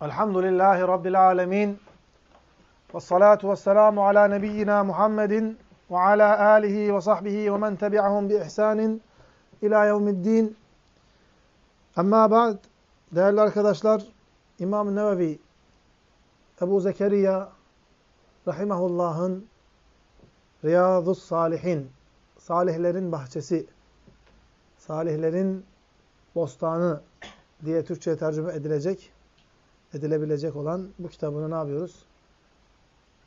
Elhamdülillahi Rabbil alemin. Ve salatu ve selamu ala nebiyyina Muhammedin ve ala alihi ve sahbihi ve men tebi'ahum bi ihsanin ila yevmiddin. Amma ba'd, değerli arkadaşlar, İmam Nevevi, Ebu Zekeriya, Rahimahullah'ın Riyadus Salihin, Salihlerin Bahçesi, Salihlerin Bostanı diye Türkçe'ye tercüme edilecek, edilebilecek olan bu kitabını ne yapıyoruz?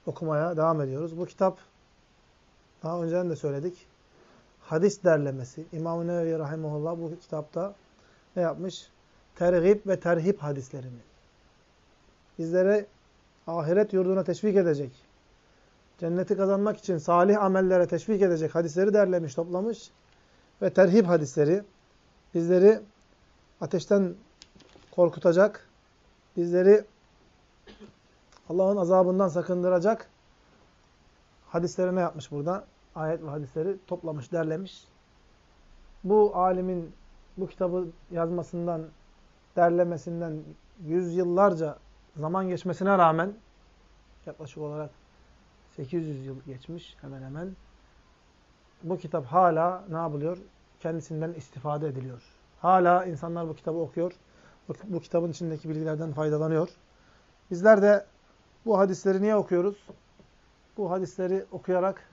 Okumaya devam ediyoruz. Bu kitap, daha önceden de söyledik, hadis derlemesi. İmam-ı Nevevi Rahimahullah bu kitapta ne yapmış? Tergib ve terhip hadislerini. Bizlere ahiret yurduna teşvik edecek, cenneti kazanmak için salih amellere teşvik edecek hadisleri derlemiş, toplamış ve terhip hadisleri bizleri ateşten korkutacak, bizleri Allah'ın azabından sakındıracak hadisleri ne yapmış burada? Ayet ve hadisleri toplamış, derlemiş. Bu alimin bu kitabı yazmasından, derlemesinden yüzyıllarca zaman geçmesine rağmen yaklaşık olarak 800 yıl geçmiş hemen hemen. Bu kitap hala ne yapılıyor? Kendisinden istifade ediliyor. Hala insanlar bu kitabı okuyor. Bu kitabın içindeki bilgilerden faydalanıyor. Bizler de bu hadisleri niye okuyoruz? Bu hadisleri okuyarak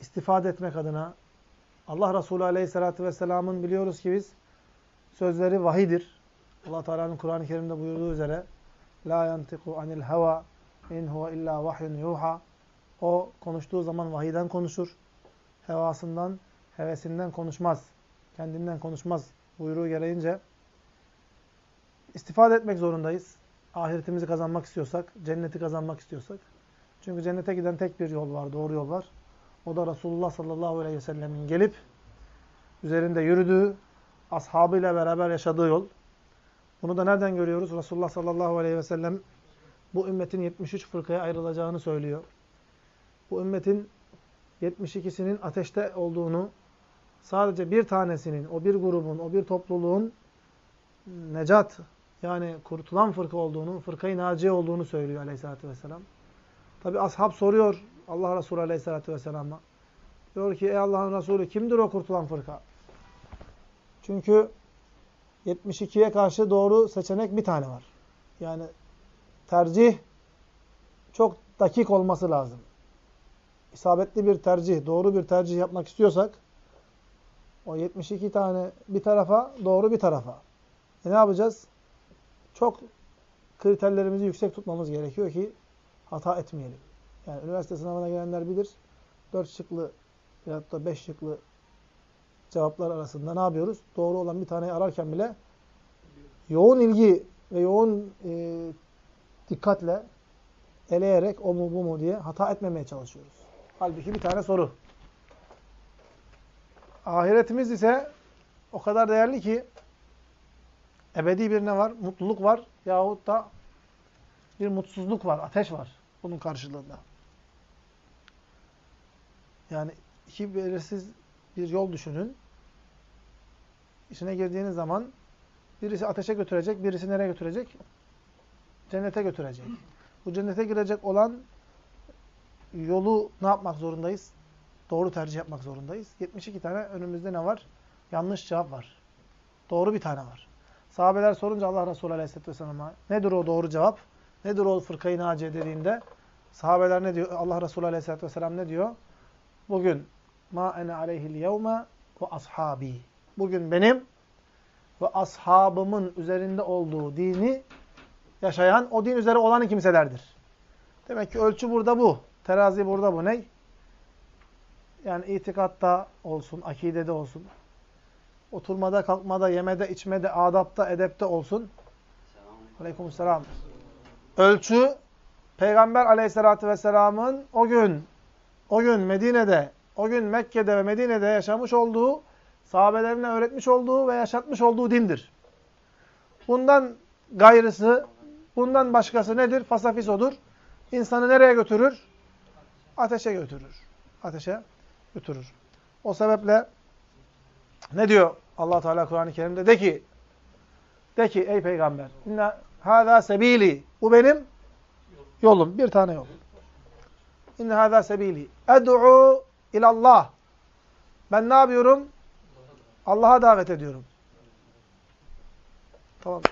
istifade etmek adına Allah Resulü Aleyhisselatü Vesselam'ın biliyoruz ki biz sözleri vahidir. Allah Teala'nın Kur'an-ı Kerim'de buyurduğu üzere La yantiku anil heva in huve illa vahyun yuha O konuştuğu zaman vahiden konuşur. Hevasından, hevesinden konuşmaz. Kendinden konuşmaz buyruğu gereğince istifade etmek zorundayız. Ahiretimizi kazanmak istiyorsak, cenneti kazanmak istiyorsak. Çünkü cennete giden tek bir yol var, doğru yol var. O da Resulullah sallallahu aleyhi ve sellemin gelip üzerinde yürüdüğü, ashabıyla beraber yaşadığı yol. Bunu da nereden görüyoruz? Resulullah sallallahu aleyhi ve sellem bu ümmetin 73 fırkaya ayrılacağını söylüyor. Bu ümmetin 72'sinin ateşte olduğunu, sadece bir tanesinin, o bir grubun, o bir topluluğun necat, yani kurtulan fırka olduğunu, fırkayı naciye olduğunu söylüyor aleyhissalatü vesselam. Tabi ashab soruyor Allah Resulü aleyhissalatü vesselama. Diyor ki ey Allah'ın Resulü kimdir o kurtulan fırka? Çünkü 72'ye karşı doğru seçenek bir tane var. Yani tercih çok dakik olması lazım. İsabetli bir tercih, doğru bir tercih yapmak istiyorsak o 72 tane bir tarafa, doğru bir tarafa. E ne yapacağız? Çok kriterlerimizi yüksek tutmamız gerekiyor ki hata etmeyelim. Yani üniversite sınavına gelenler bilir. 4 şıklı veyahut da 5 şıklı cevaplar arasında ne yapıyoruz? Doğru olan bir taneyi ararken bile yoğun ilgi ve yoğun e, dikkatle eleyerek o mu bu mu diye hata etmemeye çalışıyoruz. Halbuki bir tane soru. Ahiretimiz ise o kadar değerli ki ebedi bir ne var? Mutluluk var yahut da bir mutsuzluk var, ateş var bunun karşılığında. Yani iki belirsiz bir yol düşünün. İçine girdiğiniz zaman birisi ateşe götürecek, birisi nereye götürecek? Cennete götürecek. Bu cennete girecek olan yolu ne yapmak zorundayız? Doğru tercih yapmak zorundayız. 72 tane önümüzde ne var? Yanlış cevap var. Doğru bir tane var. Sahabeler sorunca Allah Resulü Aleyhisselatü Vesselam'a nedir o doğru cevap? Nedir o fırkayı naciye dediğinde sahabeler ne diyor? Allah Resulü Aleyhisselatü Vesselam ne diyor? Bugün ma ene aleyhil yevme ve ashabi. Bugün benim ve ashabımın üzerinde olduğu dini yaşayan, o din üzere olan kimselerdir. Demek ki ölçü burada bu. Terazi burada bu. Ne? Yani itikatta olsun, akidede olsun. Oturmada, kalkmada, yemede, içmede, adapta, edepte olsun. Aleykümselam. Ölçü Peygamber aleyhissalatü vesselamın o gün, o gün Medine'de, o gün Mekke'de ve Medine'de yaşamış olduğu, sahabelerine öğretmiş olduğu ve yaşatmış olduğu dindir. Bundan gayrısı, bundan başkası nedir? Fasafisodur. İnsanı nereye götürür? Ateşe götürür. Ateşe götürür. O sebeple ne diyor allah Teala Kur'an-ı Kerim'de? De ki, de ki ey peygamber, inna hâzâ sebîlî. Bu benim yolum. Bir tane yol. İnne hâzâ sebîlî. Ed'u ilallah. Ben ne yapıyorum? Allah'a davet ediyorum. Tamam.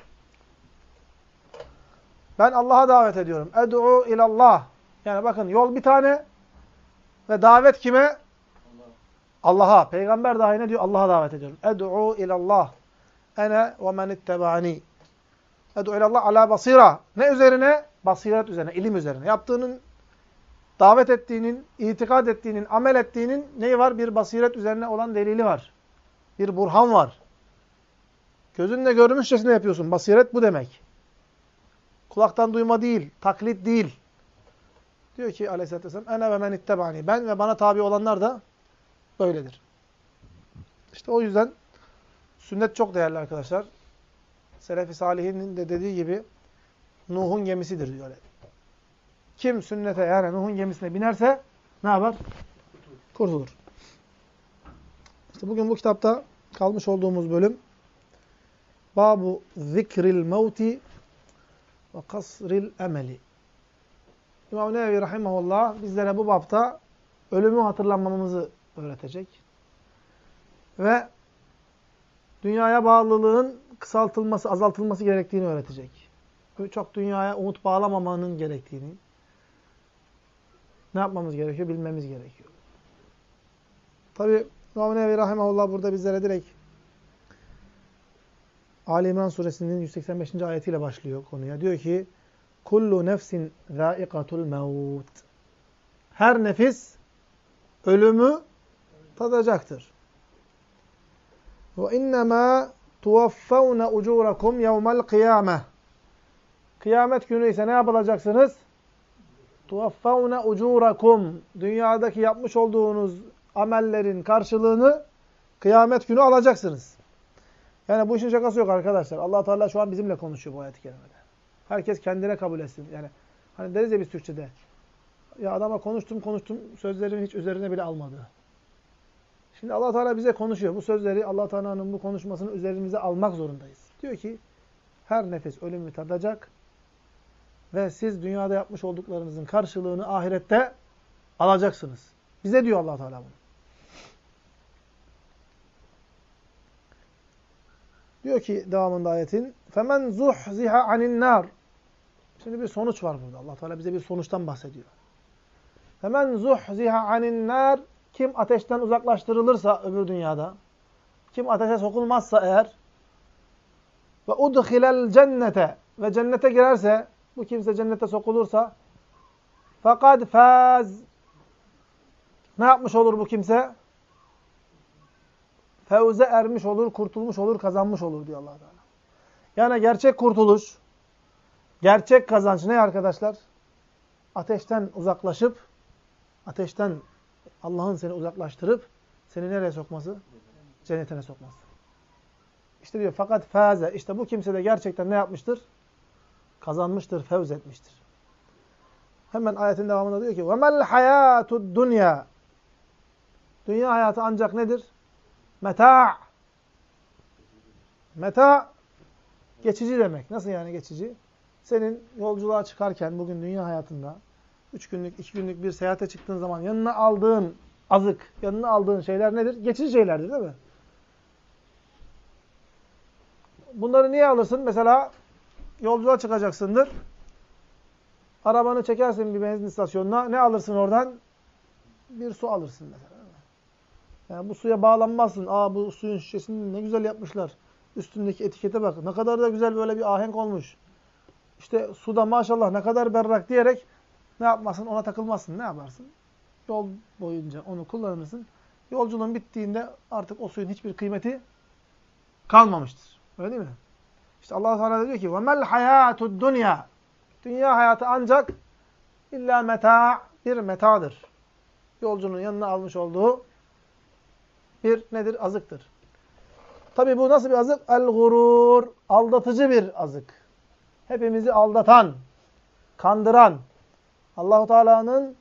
Ben Allah'a davet ediyorum. Ed'u ilallah. Yani bakın yol bir tane ve davet kime? Allah'a. Peygamber dahi ne diyor? Allah'a davet ediyorum. Ed'u ilallah. Ene ve men ittebaani. Ed'u ilallah ala basira. Ne üzerine? Basiret üzerine, ilim üzerine. Yaptığının, davet ettiğinin, itikad ettiğinin, amel ettiğinin neyi var? Bir basiret üzerine olan delili var. Bir burhan var. Gözünle görmüşçesine yapıyorsun. Basiret bu demek. Kulaktan duyma değil, taklit değil. Diyor ki aleyhissalatü vesselam, ene ve men ittebani. Ben ve bana tabi olanlar da böyledir. İşte o yüzden sünnet çok değerli arkadaşlar. Selefi Salih'in de dediği gibi Nuh'un gemisidir diyor. Kim sünnete yani Nuh'un gemisine binerse ne yapar? Kurtulur. İşte bugün bu kitapta kalmış olduğumuz bölüm Babu zikril mevti ve kasril emeli. İmam Nevevi Rahimahullah bizlere bu bapta ölümü hatırlamamızı öğretecek. Ve dünyaya bağlılığın kısaltılması, azaltılması gerektiğini öğretecek. Çok dünyaya umut bağlamamanın gerektiğini, ne yapmamız gerekiyor? Bilmemiz gerekiyor. Tabi Nevevi Rahimahullah burada bizlere direkt Ali İmran suresinin 185. ayetiyle başlıyor konuya. Diyor ki, Kullu nefsin zâikatul mevt. Her nefis ölümü tadacaktır. Ve innemâ tuvaffavne ucurakum yevmel kıyâmeh. Kıyamet günü ise ne yapılacaksınız? Tuvaffavne ucurakum. Dünyadaki yapmış olduğunuz amellerin karşılığını kıyamet günü alacaksınız. Yani bu işin şakası yok arkadaşlar. allah Teala şu an bizimle konuşuyor bu ayet-i kerimede. Herkes kendine kabul etsin. Yani hani deriz ya biz Türkçe'de. Ya adama konuştum konuştum sözlerimi hiç üzerine bile almadı. Şimdi allah Teala bize konuşuyor. Bu sözleri allah Teala'nın bu konuşmasını üzerimize almak zorundayız. Diyor ki her nefes ölümü tadacak ve siz dünyada yapmış olduklarınızın karşılığını ahirette alacaksınız. Bize diyor allah Teala bunu. Diyor ki devamında ayetin فَمَنْ زُحْزِهَ عَنِ النَّارِ Şimdi bir sonuç var burada. allah Teala bize bir sonuçtan bahsediyor. فَمَنْ زُحْزِهَ عَنِ النَّارِ kim ateşten uzaklaştırılırsa öbür dünyada, kim ateşe sokulmazsa eğer ve udkhilel cennete ve cennete girerse, bu kimse cennete sokulursa fakat faz ne yapmış olur bu kimse? Fevze ermiş olur, kurtulmuş olur, kazanmış olur diyor allah Teala. Yani gerçek kurtuluş, gerçek kazanç ne arkadaşlar? Ateşten uzaklaşıp, ateşten Allah'ın seni uzaklaştırıp, seni nereye sokması? Cennetine sokması. İşte diyor fakat faze, işte bu kimse de gerçekten ne yapmıştır? Kazanmıştır, fevz etmiştir. Hemen ayetin devamında diyor ki وَمَا الْحَيَاتُ الدُّنْيَا Dünya hayatı ancak nedir? Meta. Meta geçici demek. Nasıl yani geçici? Senin yolculuğa çıkarken bugün dünya hayatında üç günlük, iki günlük bir seyahate çıktığın zaman yanına aldığın azık, yanına aldığın şeyler nedir? Geçici şeylerdir değil mi? Bunları niye alırsın? Mesela yolculuğa çıkacaksındır. Arabanı çekersin bir benzin istasyonuna. Ne alırsın oradan? Bir su alırsın mesela. Yani bu suya bağlanmazsın. Aa bu suyun şişesini ne güzel yapmışlar. Üstündeki etikete bak. Ne kadar da güzel böyle bir ahenk olmuş. İşte suda maşallah ne kadar berrak diyerek ne yapmasın? Ona takılmazsın. Ne yaparsın? Yol boyunca onu kullanırsın. Yolculuğun bittiğinde artık o suyun hiçbir kıymeti kalmamıştır. Öyle değil mi? İşte Allah Teala diyor ki: "Ve hayatud dunya." Dünya hayatı ancak illa meta bir metadır. Yolcunun yanına almış olduğu bir nedir? Azıktır. Tabi bu nasıl bir azık? El-gurur. Aldatıcı bir azık. Hepimizi aldatan, kandıran, Allahu Teala'nın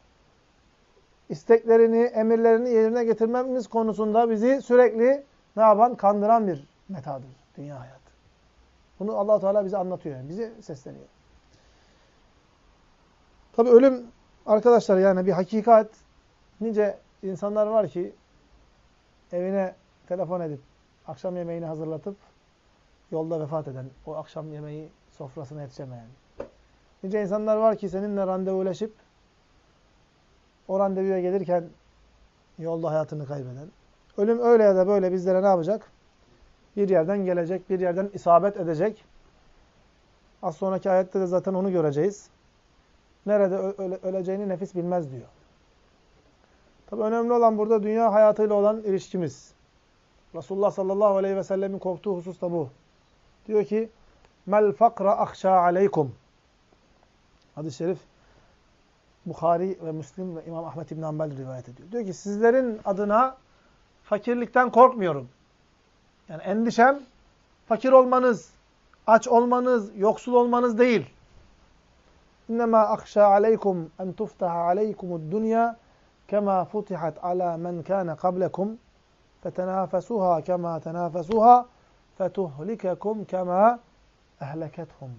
isteklerini, emirlerini yerine getirmemiz konusunda bizi sürekli ne yapan? Kandıran bir metadır dünya hayatı. Bunu allah Teala bize anlatıyor. Yani. Bize sesleniyor. Tabi ölüm arkadaşlar yani bir hakikat. Nice insanlar var ki evine telefon edip akşam yemeğini hazırlatıp yolda vefat eden, o akşam yemeği sofrasına yetişemeyen. Nice insanlar var ki seninle randevuleşip o randevuya gelirken yolda hayatını kaybeden. Ölüm öyle ya da böyle bizlere ne yapacak? Bir yerden gelecek, bir yerden isabet edecek. Az sonraki ayette de zaten onu göreceğiz. Nerede öle öleceğini nefis bilmez diyor. Tabi önemli olan burada dünya hayatıyla olan ilişkimiz. Resulullah sallallahu aleyhi ve sellemin korktuğu husus da bu. Diyor ki, Mel fakra ahşa aleykum. Hadis-i şerif Bukhari ve Müslim ve İmam Ahmet İbn Hanbel rivayet ediyor. Diyor ki sizlerin adına fakirlikten korkmuyorum. Yani endişem fakir olmanız, aç olmanız, yoksul olmanız değil. İnnemâ akşâ aleykum en tuftaha aleykumud dünya kema futihat ala men kâne kablekum fetenâfesuhâ kema tenâfesuhâ fetuhlikekum kema ehlekethum.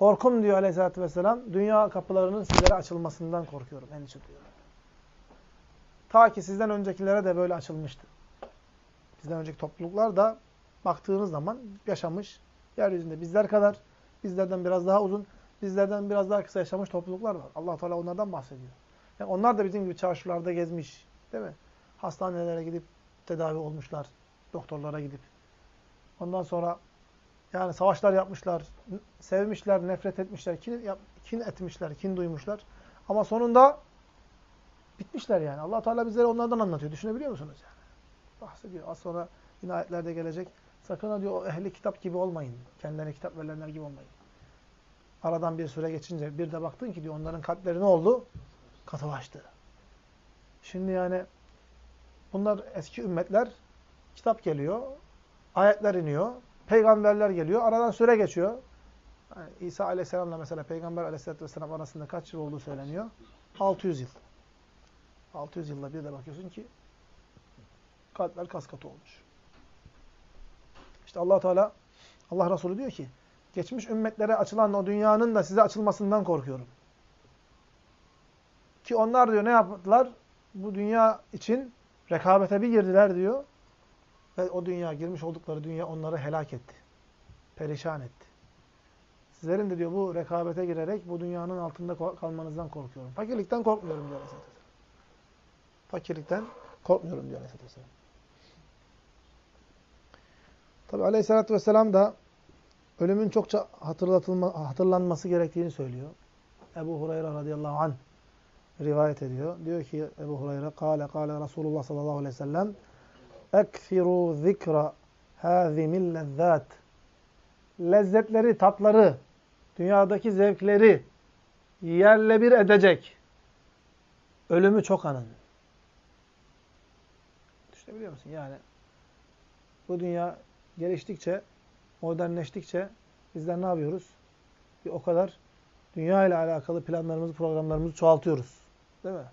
Korkum diyor aleyhissalatü vesselam, dünya kapılarının sizlere açılmasından korkuyorum, endişe duyuyorum. Ta ki sizden öncekilere de böyle açılmıştı. Bizden önceki topluluklar da baktığınız zaman yaşamış, yeryüzünde bizler kadar, bizlerden biraz daha uzun, bizlerden biraz daha kısa yaşamış topluluklar var. allah Teala onlardan bahsediyor. Yani onlar da bizim gibi çarşılarda gezmiş, değil mi? Hastanelere gidip tedavi olmuşlar, doktorlara gidip. Ondan sonra yani savaşlar yapmışlar, sevmişler, nefret etmişler, kin, kin etmişler, kin duymuşlar. Ama sonunda bitmişler yani. allah Teala bizlere onlardan anlatıyor. Düşünebiliyor musunuz yani? Bahsediyor. Az sonra yine ayetlerde gelecek. Sakın ha diyor ehli kitap gibi olmayın. Kendilerine kitap verilenler gibi olmayın. Aradan bir süre geçince bir de baktın ki diyor onların kalpleri ne oldu? Katılaştı. Şimdi yani bunlar eski ümmetler kitap geliyor, ayetler iniyor, peygamberler geliyor. Aradan süre geçiyor. İsa aleyhisselamla mesela peygamber aleyhisselatü vesselam arasında kaç yıl olduğu söyleniyor? 600 yıl. 600 yılda bir de bakıyorsun ki kalpler kaskatı olmuş. İşte allah Teala, Allah Resulü diyor ki, geçmiş ümmetlere açılan o dünyanın da size açılmasından korkuyorum. Ki onlar diyor ne yaptılar? Bu dünya için rekabete bir girdiler diyor. Ve o dünya, girmiş oldukları dünya onları helak etti. Perişan etti. Sizlerin de diyor bu rekabete girerek bu dünyanın altında kalmanızdan korkuyorum. Fakirlikten korkmuyorum diyor Aleyhisselatü. Fakirlikten korkmuyorum diyor Aleyhisselatü Vesselam. Tabi Aleyhisselatü Vesselam da ölümün çokça hatırlatılma, hatırlanması gerektiğini söylüyor. Ebu Hureyre radıyallahu anh rivayet ediyor. Diyor ki Ebu Hureyre, Kale, kale Resulullah sallallahu aleyhi ve sellem, ekfiru zikra hâzimil lezzât. Lezzetleri, tatları, dünyadaki zevkleri yerle bir edecek. Ölümü çok anın. Düşünebiliyor musun? Yani bu dünya geliştikçe, modernleştikçe bizler ne yapıyoruz? Bir o kadar dünya ile alakalı planlarımızı, programlarımızı çoğaltıyoruz. Değil mi?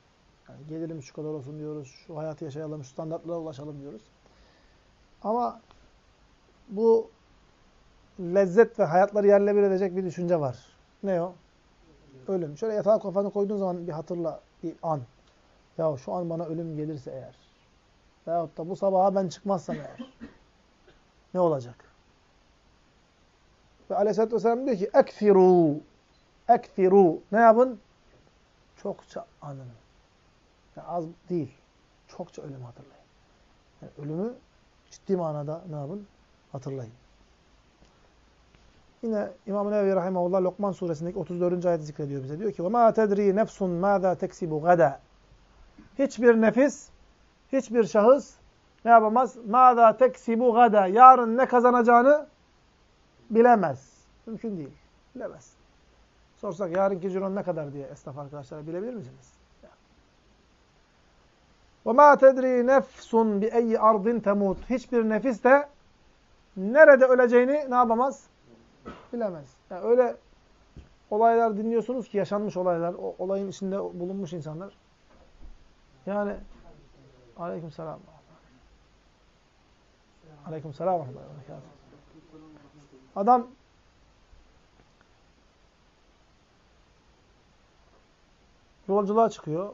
Yani gelirimiz şu kadar olsun diyoruz, şu hayatı yaşayalım, şu standartlara ulaşalım diyoruz. Ama bu lezzet ve hayatları yerle bir edecek bir düşünce var. Ne o? Ölüm. Şöyle yatağa kafanı koyduğun zaman bir hatırla, bir an. Ya şu an bana ölüm gelirse eğer. Veyahut da bu sabaha ben çıkmazsam eğer. Ne olacak? Ve aleyhissalatü vesselam diyor ki ekfiru. Ekfiru. Ne yapın? Çokça anın. Yani az değil. Çokça ölümü hatırlayın. Yani ölümü ciddi manada ne yapın? Hatırlayın. Yine İmam-ı Nevevi Rahimahullah Lokman suresindeki 34. ayeti zikrediyor bize. Diyor ki وَمَا تَدْرِي نَفْسٌ مَاذَا تَكْسِبُ غَدَى Hiçbir nefis, hiçbir şahıs ne yapamaz? مَاذَا تَكْسِبُ غَدَى Yarın ne kazanacağını bilemez. Mümkün değil. Bilemez. Sorsak yarınki ciron ne kadar diye esnaf arkadaşlar bilebilir misiniz? وَمَا تَدْرِي نَفْسٌ بِأَيِّ ardin temut. Hiçbir nefis de nerede öleceğini ne yapamaz? Bilemez. Yani öyle olaylar dinliyorsunuz ki yaşanmış olaylar, o olayın içinde bulunmuş insanlar. Yani aleyküm selam. Aleyküm selam. Adam yolculuğa çıkıyor.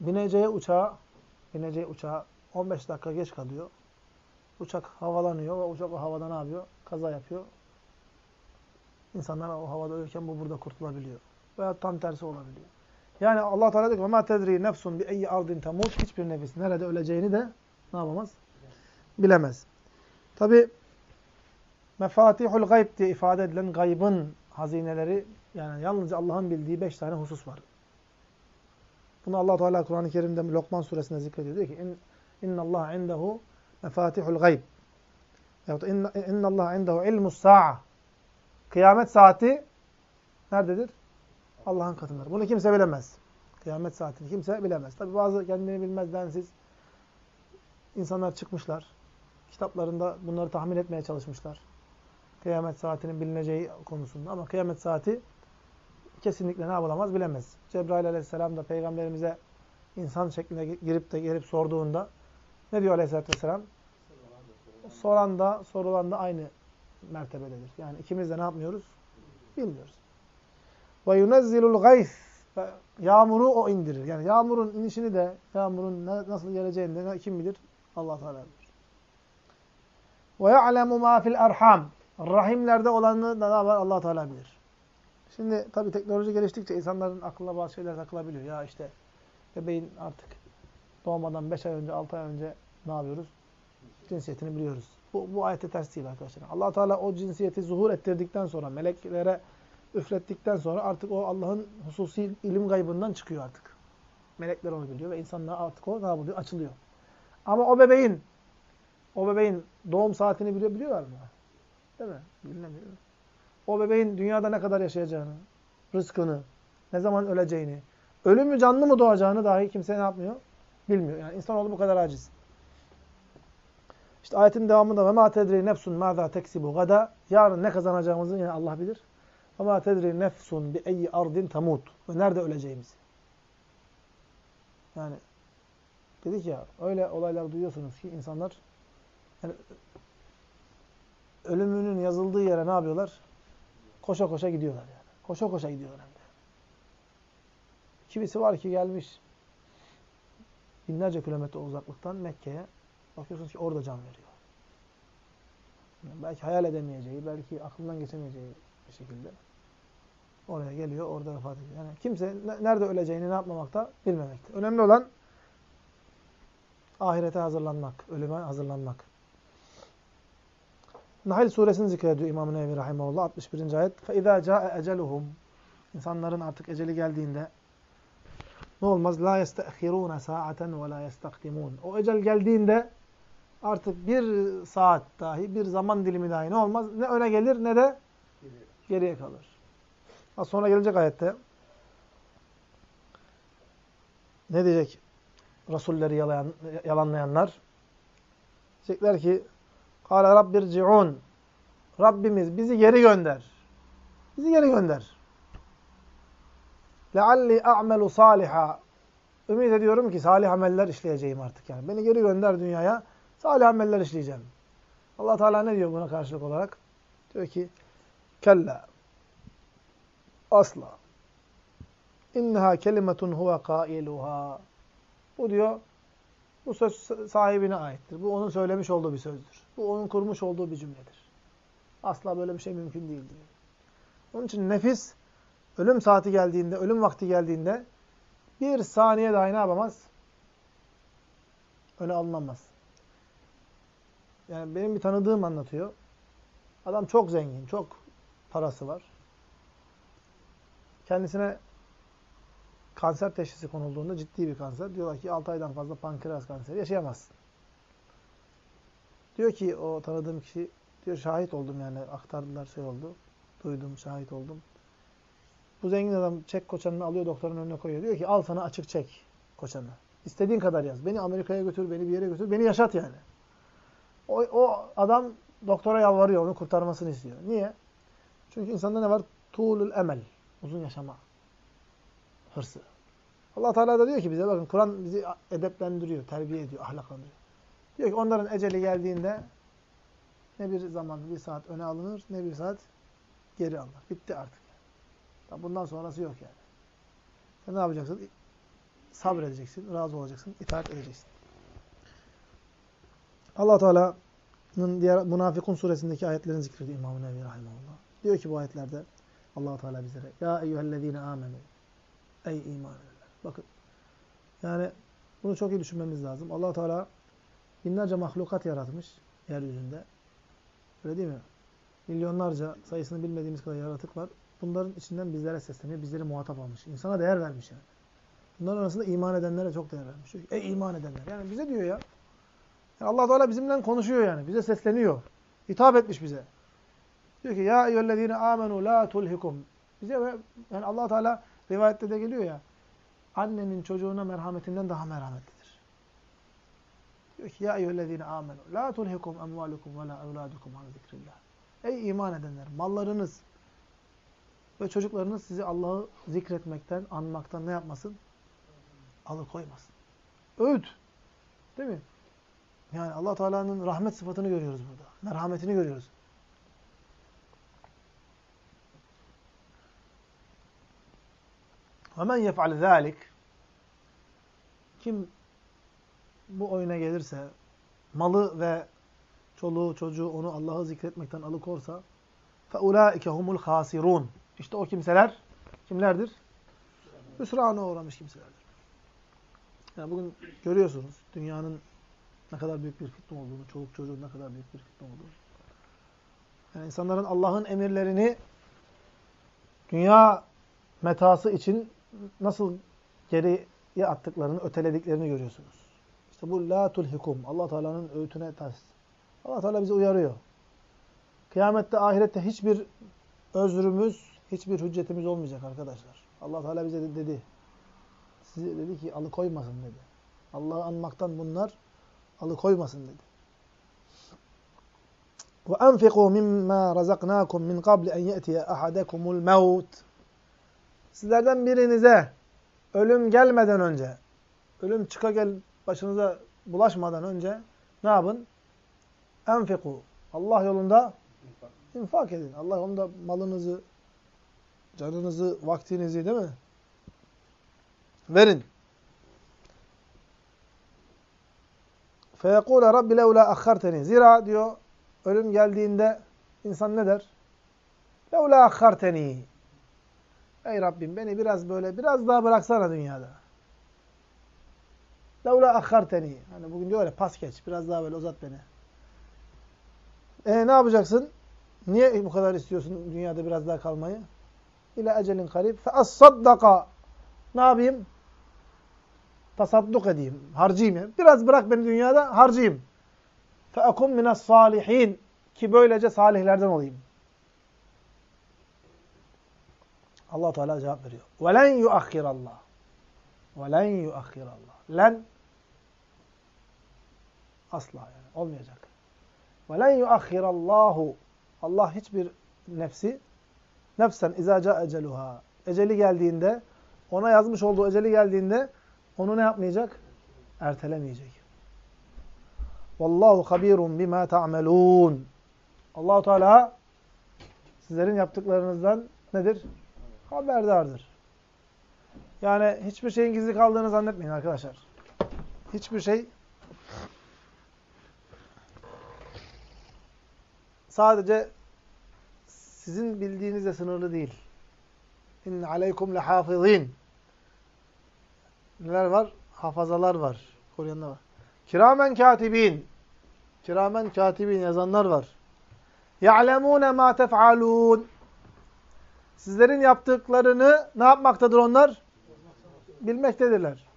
Bineceği uçağa, bineceği uçağa 15 dakika geç kalıyor. Uçak havalanıyor ve uçak o havada ne yapıyor? Kaza yapıyor. İnsanlar o havada ölürken bu burada kurtulabiliyor. Veya tam tersi olabiliyor. Yani Allah Teala diyor ki: "Ma tedri nefsun bi ayyi ardin tamut." Hiçbir nefis nerede öleceğini de ne yapamaz? Bilemez. Tabi mefatihul gayb diye ifade edilen gaybın hazineleri yani yalnızca Allah'ın bildiği beş tane husus var. Bunu Allah Teala Kur'an-ı Kerim'de Lokman suresinde zikrediyor. Diyor ki: "İn inna Allah indehu mefatihul gayb." Yahut inna, Allah indehu ilmus sa'a. Kıyamet saati nerededir? Allah'ın katındadır. Bunu kimse bilemez. Kıyamet saatini kimse bilemez. Tabi bazı kendini bilmez densiz insanlar çıkmışlar. Kitaplarında bunları tahmin etmeye çalışmışlar. Kıyamet saatinin bilineceği konusunda. Ama kıyamet saati kesinlikle ne yapılamaz bilemez. Cebrail aleyhisselam da peygamberimize insan şeklinde girip de gelip sorduğunda ne diyor aleyhisselatü vesselam? Soran da sorulan da aynı mertebededir. Yani ikimiz de ne yapmıyoruz? Bilmiyoruz. Ve yunezzilul gays. Yağmuru o indirir. Yani yağmurun inişini de, yağmurun nasıl geleceğini de kim bilir? Allah Teala bilir. Ve ya'lemu ma fil erham. Rahimlerde olanı da var Allah Teala bilir. Şimdi tabii teknoloji geliştikçe insanların aklına bazı şeyler takılabiliyor. Ya işte bebeğin artık doğmadan 5 ay önce, 6 ay önce ne yapıyoruz? Cinsiyetini biliyoruz. Bu, bu ayette ters değil arkadaşlar. allah Teala o cinsiyeti zuhur ettirdikten sonra, meleklere üflettikten sonra artık o Allah'ın hususi ilim gaybından çıkıyor artık. Melekler onu biliyor ve insanlar artık o ne yapıyor? Açılıyor. Ama o bebeğin o bebeğin doğum saatini biliyor, biliyorlar mı? Değil mi? Bilinemiyor. O bebeğin dünyada ne kadar yaşayacağını, rızkını, ne zaman öleceğini, ölü mü canlı mı doğacağını dahi kimse ne yapmıyor? Bilmiyor. Yani insanoğlu bu kadar aciz. İşte ayetin devamında ve ma tedri nefsun maza teksibu gada yarın ne kazanacağımızı yine Allah bilir. Ve ma tedri nefsun bi ayyi ardin tamut ve nerede öleceğimizi. Yani dedik ya öyle olaylar duyuyorsunuz ki insanlar yani ölümünün yazıldığı yere ne yapıyorlar? Koşa koşa gidiyorlar yani. Koşa koşa gidiyorlar hem de. Kimisi var ki gelmiş binlerce kilometre uzaklıktan Mekke'ye bakıyorsunuz ki orada can veriyor. Yani belki hayal edemeyeceği, belki aklından geçemeyeceği bir şekilde oraya geliyor, orada vefat ediyor. Yani kimse nerede öleceğini ne yapmamakta bilmemekte. Önemli olan ahirete hazırlanmak, ölüme hazırlanmak. Nahl suresini zikrediyor İmam-ı Nevi Rahimahullah 61. ayet. فَاِذَا جَاءَ اَجَلُهُمْ İnsanların artık eceli geldiğinde ne olmaz? لَا يَسْتَأْخِرُونَ سَاعَةً وَلَا يَسْتَقْدِمُونَ O ecel geldiğinde artık bir saat dahi, bir zaman dilimi dahi ne olmaz? Ne öne gelir ne de geriye kalır. Az sonra gelecek ayette ne diyecek Rasulleri yalayan, yalanlayanlar? Diyecekler ki Kâle rabbirci'un Rabbimiz bizi geri gönder. Bizi geri gönder. Lealli a'melu saliha. Ümit ediyorum ki salih ameller işleyeceğim artık yani. Beni geri gönder dünyaya. Salih ameller işleyeceğim. Allah Teala ne diyor buna karşılık olarak? Diyor ki kella asla inneha kelimetun huve kailuha. Bu diyor bu söz sahibine aittir. Bu onun söylemiş olduğu bir sözdür. Bu onun kurmuş olduğu bir cümledir. Asla böyle bir şey mümkün değil diyor. Onun için nefis ölüm saati geldiğinde, ölüm vakti geldiğinde bir saniye dahi ne yapamaz? Öne alınamaz. Yani benim bir tanıdığım anlatıyor. Adam çok zengin, çok parası var. Kendisine kanser teşhisi konulduğunda ciddi bir kanser. Diyorlar ki 6 aydan fazla pankreas kanseri yaşayamazsın. Diyor ki o tanıdığım kişi diyor şahit oldum yani aktardılar şey oldu. Duydum, şahit oldum. Bu zengin adam çek koçanını alıyor doktorun önüne koyuyor. Diyor ki al sana açık çek koçanı. İstediğin kadar yaz. Beni Amerika'ya götür, beni bir yere götür. Beni yaşat yani. O, o adam doktora yalvarıyor. Onu kurtarmasını istiyor. Niye? Çünkü insanda ne var? Tuğlul emel. Uzun yaşama. Hırsı. Allah Teala da diyor ki bize bakın Kur'an bizi edeplendiriyor, terbiye ediyor, ahlaklandırıyor. Diyor ki onların eceli geldiğinde ne bir zaman, bir saat öne alınır, ne bir saat geri alınır. Bitti artık. Bundan sonrası yok yani. Sen ne yapacaksın? Sabredeceksin, razı olacaksın, itaat edeceksin. allah Teala'nın diğer Münafıkun suresindeki ayetlerini zikrediyor İmam-ı Nevi Rahimahullah. Diyor ki bu ayetlerde allah Teala bizlere Ya eyyühellezine amenu Ey iman edenler. Bakın yani bunu çok iyi düşünmemiz lazım. allah Teala binlerce mahlukat yaratmış yeryüzünde. Öyle değil mi? Milyonlarca sayısını bilmediğimiz kadar yaratık var. Bunların içinden bizlere sesleniyor, bizleri muhatap almış. İnsana değer vermiş yani. Bunların arasında iman edenlere çok değer vermiş. Diyor Ey iman edenler. Yani bize diyor ya. Yani allah Teala bizimle konuşuyor yani. Bize sesleniyor. Hitap etmiş bize. Diyor ki ya eyyühellezine amenu la tulhikum. Bize yani allah Teala rivayette de geliyor ya. Annenin çocuğuna merhametinden daha merhametlidir. Diyor ki ya eyyühellezine amenu la tulhikum emvalukum ve la evladukum an zikrillah. Ey iman edenler mallarınız ve çocuklarınız sizi Allah'ı zikretmekten, anmaktan ne yapmasın? Alıkoymasın. Öğüt. Değil mi? Yani allah Teala'nın rahmet sıfatını görüyoruz burada. Merhametini görüyoruz. وَمَنْ يَفْعَلْ ذَٰلِكَ Kim bu oyuna gelirse, malı ve çoluğu, çocuğu onu Allah'ı zikretmekten alıkorsa فَاُولَٰئِكَ هُمُ الْخَاسِرُونَ İşte o kimseler kimlerdir? Hüsrana uğramış kimselerdir. Yani bugün görüyorsunuz dünyanın ne kadar büyük bir fitne olduğunu, çoluk çocuğun ne kadar büyük bir fitne olduğunu. Yani insanların Allah'ın emirlerini dünya metası için nasıl geriye attıklarını, ötelediklerini görüyorsunuz. İşte bu la tulhikum. Allah Teala'nın öğütüne ters. Allah Teala bizi uyarıyor. Kıyamette, ahirette hiçbir özrümüz, hiçbir hüccetimiz olmayacak arkadaşlar. Allah Teala bize dedi. Sizi dedi ki alıkoymasın dedi. Allah'ı anmaktan bunlar alıkoymasın dedi. Enfiqu mimma razaknakum min qabl en yetiye ahadakumul maut Sizlerden birinize ölüm gelmeden önce, ölüm çıka gel başınıza bulaşmadan önce ne yapın? Enfiku. Allah yolunda infak edin. Allah yolunda malınızı, canınızı, vaktinizi değil mi? Verin. فَيَقُولَ رَبِّ لَوْلَا أَخَّرْتَنِي Zira diyor, ölüm geldiğinde insan ne der? لَوْلَا أَخَّرْتَنِي Ey Rabbim beni biraz böyle biraz daha bıraksana dünyada. Davla akharteni. Hani bugün diyor ya pas geç. Biraz daha böyle uzat beni. E ne yapacaksın? Niye bu kadar istiyorsun dünyada biraz daha kalmayı? İle ecelin karib. Fe as-saddaka. Ne yapayım? Tasadduk edeyim. Harcayayım. Yani. Biraz bırak beni dünyada harcayayım. Fe akum minas salihin. Ki böylece salihlerden olayım. Allah Teala cevap veriyor. Ve len yuakhirallah. Ve len yuakhirallah. Len asla yani olmayacak. Ve len yuakhirallahu. Allah hiçbir nefsi nefsen izâ câ eceluha. Eceli geldiğinde, ona yazmış olduğu eceli geldiğinde onu ne yapmayacak? Ertelemeyecek. Vallahu habirun bima ta'melun. Allahu Teala sizlerin yaptıklarınızdan nedir? Haberdardır. Yani hiçbir şeyin gizli kaldığını zannetmeyin arkadaşlar. Hiçbir şey sadece sizin bildiğinizle sınırlı değil. İnne aleykum lehafizin. Neler var? Hafazalar var. Koruyanlar var. Kiramen katibin. Kiramen katibin yazanlar var. Ya'lemune ma tef'alun. Sizlerin yaptıklarını ne yapmaktadır onlar? Bilmektedirler.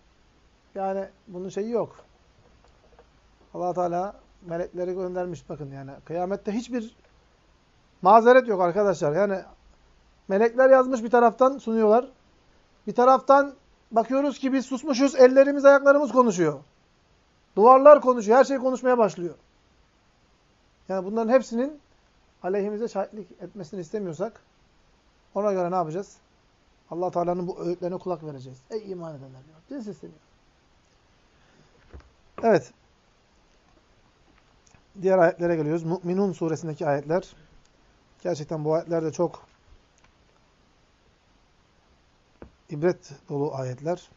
Yani bunun şeyi yok. allah Teala melekleri göndermiş bakın yani. Kıyamette hiçbir mazeret yok arkadaşlar. Yani melekler yazmış bir taraftan sunuyorlar. Bir taraftan bakıyoruz ki biz susmuşuz, ellerimiz, ayaklarımız konuşuyor. Duvarlar konuşuyor, her şey konuşmaya başlıyor. Yani bunların hepsinin aleyhimize şahitlik etmesini istemiyorsak ona göre ne yapacağız? allah Teala'nın bu öğütlerine kulak vereceğiz. Ey iman edenler diyor. Cins istemiyor. Evet. diğer ayetlere geliyoruz. Mü'minun suresindeki ayetler. Gerçekten bu ayetler de çok ibret dolu ayetler.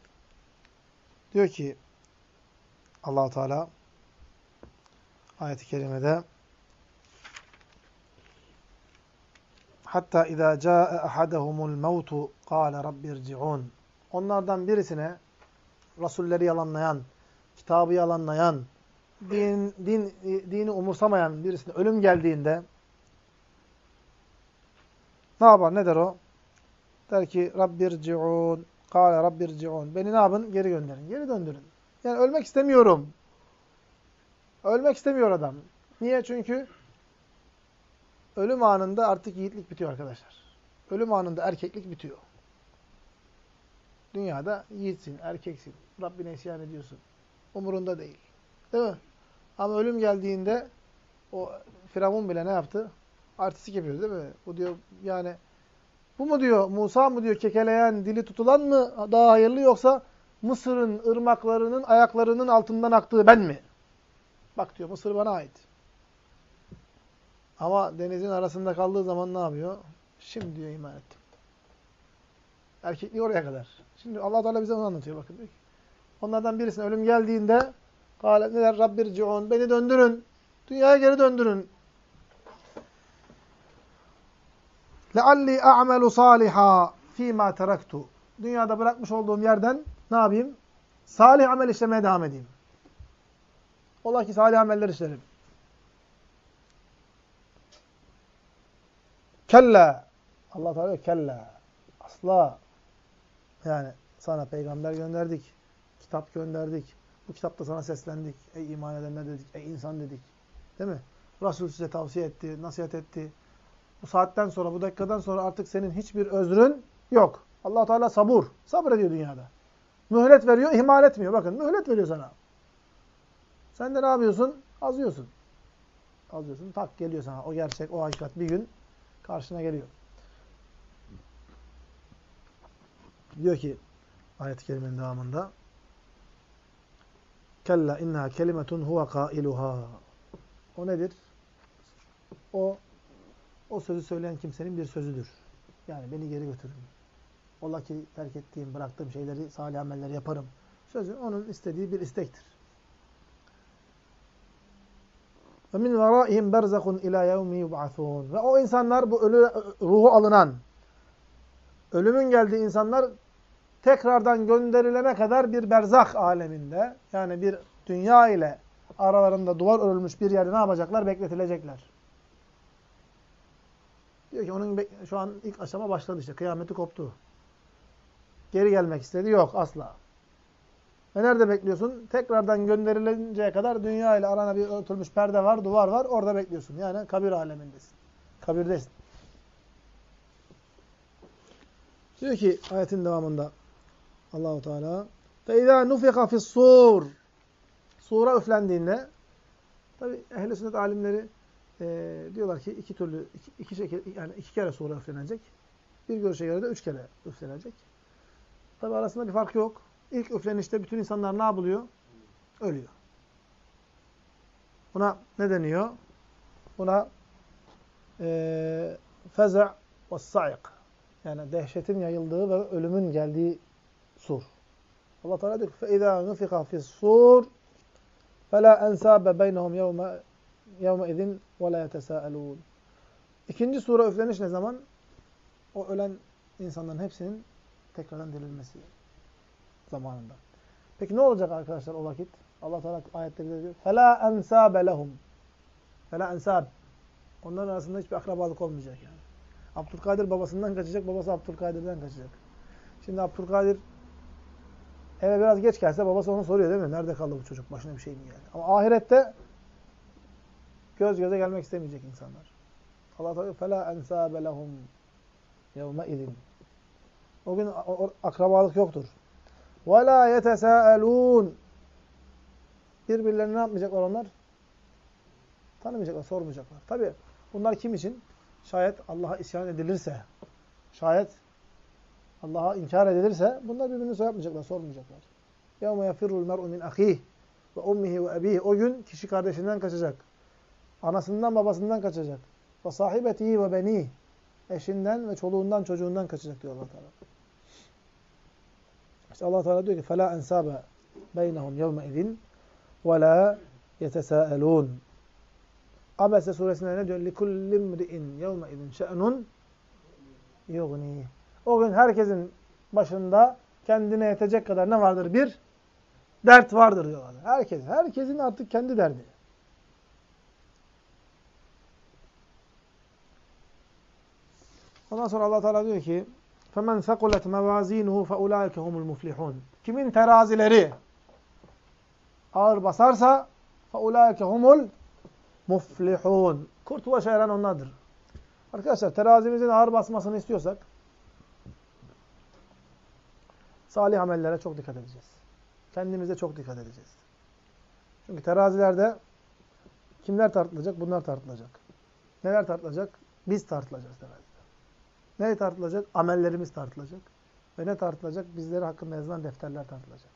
Diyor ki allah Teala ayet-i kerimede Hatta izâ câe ahadehumul mevtu kâle rabbirci'ûn. Onlardan birisine Rasulleri yalanlayan, kitabı yalanlayan, din, din, dini umursamayan birisine ölüm geldiğinde ne yapar? Ne der o? Der ki Rabbirci'ûn. Kâle Rabbirci'ûn. Beni ne yapın? Geri gönderin. Geri döndürün. Yani ölmek istemiyorum. Ölmek istemiyor adam. Niye? Çünkü ölüm anında artık yiğitlik bitiyor arkadaşlar. Ölüm anında erkeklik bitiyor. Dünyada yiğitsin, erkeksin. Rabbine isyan ediyorsun. Umurunda değil. Değil mi? Ama ölüm geldiğinde o Firavun bile ne yaptı? Artistik yapıyor değil mi? Bu diyor yani bu mu diyor Musa mı diyor kekeleyen, dili tutulan mı daha hayırlı yoksa Mısır'ın ırmaklarının ayaklarının altından aktığı ben mi? Bak diyor Mısır bana ait. Ama denizin arasında kaldığı zaman ne yapıyor? Şimdi diyor iman ettim. Erkekliği oraya kadar. Şimdi Allah Teala bize onu anlatıyor bakın. Diyor ki, Onlardan birisine ölüm geldiğinde Kâle ne der? Rabbirci'ûn. Beni döndürün. Dünyaya geri döndürün. لَعَلِّي أَعْمَلُ صَالِحًا ف۪ي مَا تَرَكْتُ Dünyada bırakmış olduğum yerden ne yapayım? Salih amel işlemeye devam edeyim. Ola ki salih ameller işlerim. Kella. Allah Teala diyor kella. Asla. Yani sana peygamber gönderdik. Kitap gönderdik. Bu kitapta sana seslendik. Ey iman edenler dedik. Ey insan dedik. Değil mi? Resul size tavsiye etti, nasihat etti. Bu saatten sonra, bu dakikadan sonra artık senin hiçbir özrün yok. allah Teala sabur. Sabır ediyor dünyada. Mühlet veriyor, ihmal etmiyor. Bakın mühlet veriyor sana. Sen de ne yapıyorsun? Azıyorsun. Azıyorsun. Tak geliyor sana. O gerçek, o hakikat bir gün karşına geliyor. Diyor ki ayet-i kerimenin devamında Kella innaha kelimetun huve kailuha. O nedir? O o sözü söyleyen kimsenin bir sözüdür. Yani beni geri götürün. Ola ki terk ettiğim, bıraktığım şeyleri, salih amelleri yaparım. Sözü onun istediği bir istektir. Ve min veraihim berzakun ila yevmi. Ve o insanlar bu ölü ruhu alınan ölümün geldiği insanlar tekrardan gönderilene kadar bir berzak aleminde yani bir dünya ile aralarında duvar örülmüş bir yerde ne yapacaklar? Bekletilecekler. Diyor ki onun şu an ilk aşama başladı işte. Kıyameti koptu. Geri gelmek istedi. Yok asla. Ve nerede bekliyorsun? Tekrardan gönderilinceye kadar dünya ile arana bir örtülmüş perde var, duvar var. Orada bekliyorsun. Yani kabir alemindesin. Kabirdesin. Diyor ki ayetin devamında Allahu Teala فَاِذَا نُفِقَ فِي الصُّورِ Sura üflendiğinde tabi ehl-i sünnet alimleri e, diyorlar ki iki türlü iki, iki şekil yani iki kere sura üflenecek. Bir görüşe göre de üç kere üflenecek. Tabi arasında bir fark yok. İlk üflenişte bütün insanlar ne yapılıyor? Ölüyor. Buna ne deniyor? Buna e, feza ve sa'ik. Yani dehşetin yayıldığı ve ölümün geldiği sur. Allah Teala diyor ki فَاِذَا نُفِقَ فِي الصُّورِ فَلَا اَنْسَابَ بَيْنَهُمْ يَوْمَ يَوْمَ اِذٍ وَلَا يَتَسَاءَلُونَ İkinci sura üfleniş ne zaman? O ölen insanların hepsinin tekrardan dirilmesi zamanında. Peki ne olacak arkadaşlar o vakit? Allah Teala ayette bize diyor. Fela ensabe lehum. Fela ensab. Onların arasında hiçbir akrabalık olmayacak yani. Abdülkadir babasından kaçacak, babası Abdülkadir'den kaçacak. Şimdi Abdülkadir eve biraz geç gelse babası onu soruyor değil mi? Nerede kaldı bu çocuk? Başına bir şey mi geldi? Ama ahirette göz göze gelmek istemeyecek insanlar. Allah Teala fela ensabe lehum yevme idin. O gün akrabalık yoktur. وَلَا يَتَسَاءَلُونَ Birbirlerini ne yapmayacaklar onlar? Tanımayacaklar, sormayacaklar. Tabi bunlar kim için? Şayet Allah'a isyan edilirse, şayet Allah'a inkar edilirse bunlar birbirini yapmayacaklar, sormayacaklar. يَوْمَ يَفِرُّ الْمَرْءُ مِنْ أَخِيهِ ve ummihi ve ebihi. O gün kişi kardeşinden kaçacak. Anasından babasından kaçacak. Ve sahibetihi ve beni. Eşinden ve çoluğundan çocuğundan kaçacak diyor allah Teala. İşte allah Teala diyor ki فَلَا اَنْسَابَ بَيْنَهُمْ يَوْمَ اِذٍ وَلَا يَتَسَاءَلُونَ Abese suresinde ne diyor? لِكُلِّ مْرِئٍ يَوْمَ اِذٍ شَأْنٌ يُغْنِيهِ O gün herkesin başında kendine yetecek kadar ne vardır? Bir dert vardır diyorlar. Herkes, herkesin artık kendi derdi. Ondan sonra Allah Teala diyor ki: "Femen saqulet mevazinuhu feulaike humul muflihun." Kimin terazileri ağır basarsa feulaike humul muflihun. Kurtuluşa eren onlardır. Arkadaşlar terazimizin ağır basmasını istiyorsak salih amellere çok dikkat edeceğiz. Kendimize çok dikkat edeceğiz. Çünkü terazilerde kimler tartılacak? Bunlar tartılacak. Neler tartılacak? Biz tartılacağız terazide. Ne tartılacak? Amellerimiz tartılacak. Ve ne tartılacak? Bizleri hakkında yazılan defterler tartılacak.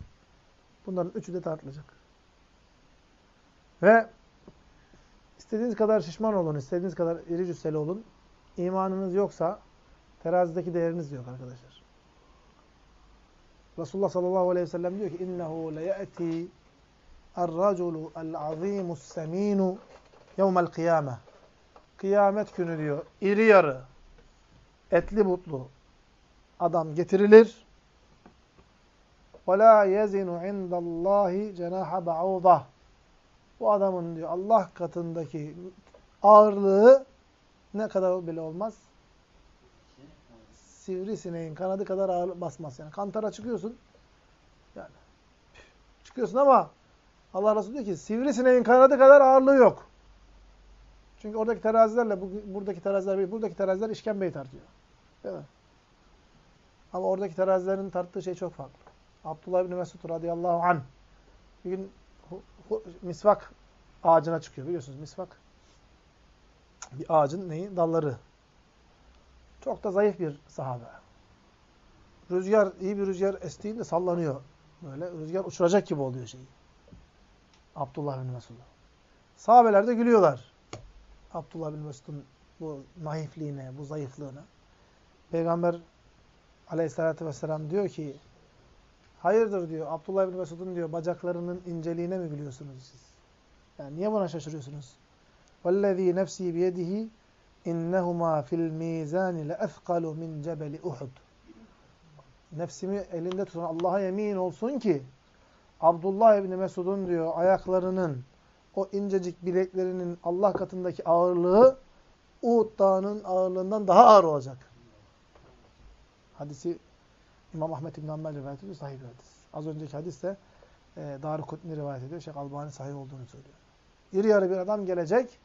Bunların üçü de tartılacak. Ve istediğiniz kadar şişman olun, istediğiniz kadar iri cüsseli olun. İmanınız yoksa terazideki değeriniz yok arkadaşlar. Resulullah sallallahu aleyhi ve sellem diyor ki innehu leyati er-raculu el-azimus seminu yevmel kıyame. Kıyamet günü diyor. iri yarı, etli butlu adam getirilir. وَلَا يَزِنُ عِنْدَ اللّٰهِ جَنَاحَ بَعُوضَةً Bu adamın diyor Allah katındaki ağırlığı ne kadar bile olmaz? Sivrisineğin kanadı kadar ağır basmaz. Yani kantara çıkıyorsun. Yani çıkıyorsun ama Allah Resulü diyor ki sivrisineğin kanadı kadar ağırlığı yok. Çünkü oradaki terazilerle bu, buradaki teraziler buradaki teraziler işkembeyi tartıyor. Değil mi? Ama oradaki terazilerin tarttığı şey çok farklı. Abdullah bin Mesud radıyallahu anh bir gün misvak ağacına çıkıyor biliyorsunuz misvak. Bir ağacın neyi? Dalları. Çok da zayıf bir sahabe. Rüzgar, iyi bir rüzgar estiğinde sallanıyor. Böyle rüzgar uçuracak gibi oluyor şeyi. Abdullah bin Mesud'a. Sahabeler de gülüyorlar. Abdullah bin Mesud'un bu naifliğine, bu zayıflığına. Peygamber aleyhissalatü vesselam diyor ki hayırdır diyor Abdullah bin Mesud'un diyor bacaklarının inceliğine mi gülüyorsunuz siz? Yani niye buna şaşırıyorsunuz? وَالَّذ۪ي نَفْس۪ي بِيَدِهِ اِنَّهُمَا فِي الْمِيزَانِ لَأَثْقَلُ مِنْ cebeli Uhud. Nefsimi elinde tutan Allah'a yemin olsun ki Abdullah ibn Mesud'un diyor ayaklarının o incecik bileklerinin Allah katındaki ağırlığı Uhud dağının ağırlığından daha ağır olacak. Hadisi İmam Ahmet İbn Hanbel rivayet ediyor. Sahih bir hadis. Az önceki hadis de e, Dar-ı Kutni rivayet ediyor. Şeyh Albani sahih olduğunu söylüyor. İri yarı bir adam gelecek.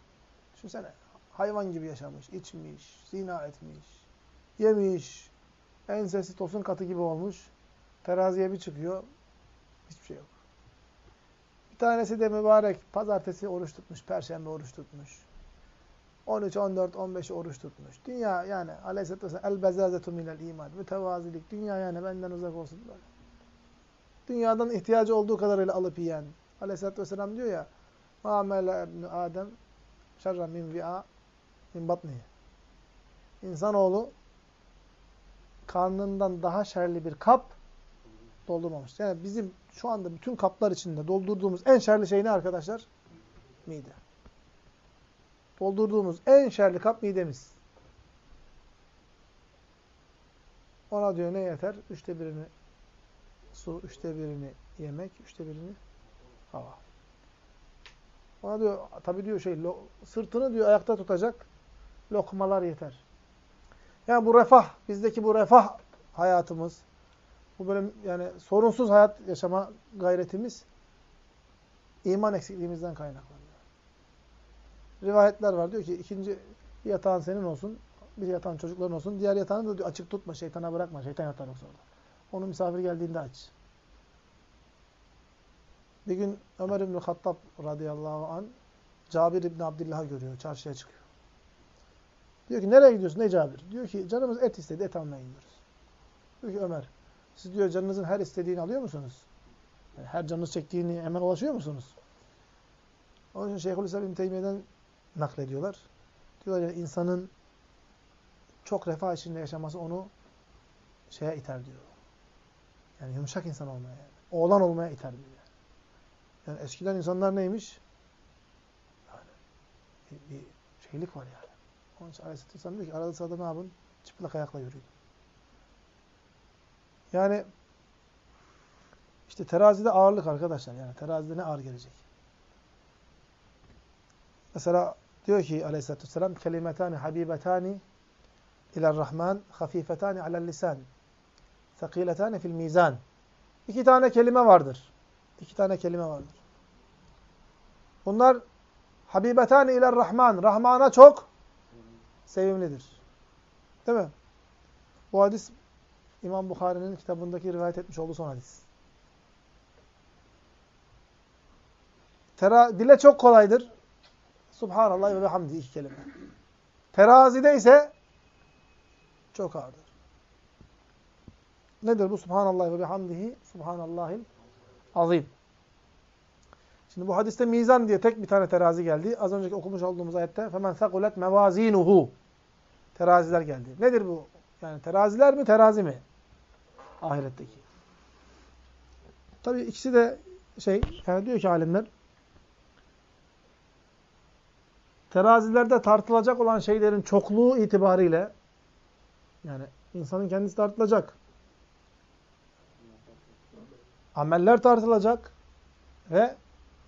Düşünsene. Hayvan gibi yaşamış, içmiş, zina etmiş, yemiş, ensesi tosun katı gibi olmuş. Teraziye bir çıkıyor. Hiçbir şey yok. Bir tanesi de mübarek pazartesi oruç tutmuş, perşembe oruç tutmuş. 13, 14, 15 oruç tutmuş. Dünya yani aleyhisselatü vesselam el bezazetu minel iman. Mütevazilik. Dünya yani benden uzak olsun böyle. Dünyadan ihtiyacı olduğu kadarıyla alıp yiyen. Aleyhisselatü vesselam diyor ya ma mele ebnu Adem şerra min vi'a min batnihi. İnsanoğlu karnından daha şerli bir kap doldurmamış. Yani bizim şu anda bütün kaplar içinde doldurduğumuz en şerli şey ne arkadaşlar? Mide. Doldurduğumuz en şerli kap midemiz. Ona diyor ne yeter? Üçte birini su, üçte birini yemek, üçte birini hava. Ona diyor, tabi diyor şey, sırtını diyor ayakta tutacak lokmalar yeter. Yani bu refah, bizdeki bu refah hayatımız, bu böyle yani sorunsuz hayat yaşama gayretimiz iman eksikliğimizden kaynaklanıyor. Rivayetler var. Diyor ki ikinci yatağın senin olsun, bir yatağın çocukların olsun. Diğer yatağını da diyor, açık tutma, şeytana bırakma. Şeytan yatar yoksa orada. Onu misafir geldiğinde aç. Bir gün Ömer İbni Hattab radıyallahu an Cabir İbni Abdillah'ı görüyor. Çarşıya çıkıyor. Diyor ki nereye gidiyorsun? Ne Cabir? Diyor ki canımız et istedi. Et almaya gidiyoruz. Diyor ki Ömer siz diyor canınızın her istediğini alıyor musunuz? Yani her canınız çektiğini hemen ulaşıyor musunuz? Onun için Şeyhülislam İbni Teymiye'den naklediyorlar. Diyorlar ya insanın çok refah içinde yaşaması onu şeye iter diyor. Yani yumuşak insan olmaya yani. Oğlan olmaya iter diyor. Yani, eskiden insanlar neymiş? Yani bir, bir şeylik var yani. Onun için Aleyhisselatü Vesselam diyor ki arada sırada ne yapın? Çıplak ayakla yürüyün. Yani işte terazide ağırlık arkadaşlar. Yani terazide ne ağır gelecek? Mesela diyor ki Aleyhisselatü Vesselam kelimetani habibetani ilerrahman hafifetani alel lisan sekiletani fil mizan. İki tane kelime vardır. İki tane kelime vardır. Bunlar habibetani ilerrahman. Rahman'a çok sevimlidir. Değil mi? Bu hadis İmam Bukhari'nin kitabındaki rivayet etmiş olduğu son hadis. Tera, dile çok kolaydır. Subhanallah ve hamdi iki kelime. Terazide ise çok ağırdır. Nedir bu Subhanallah ve bihamdihi? Subhanallahil azim. Şimdi bu hadiste mizan diye tek bir tane terazi geldi. Az önceki okumuş olduğumuz ayette femen sakulet mevazinuhu. Teraziler geldi. Nedir bu? Yani teraziler mi, terazi mi? Ahiretteki. Tabii ikisi de şey, yani diyor ki alimler terazilerde tartılacak olan şeylerin çokluğu itibariyle, yani insanın kendisi tartılacak. Ameller tartılacak ve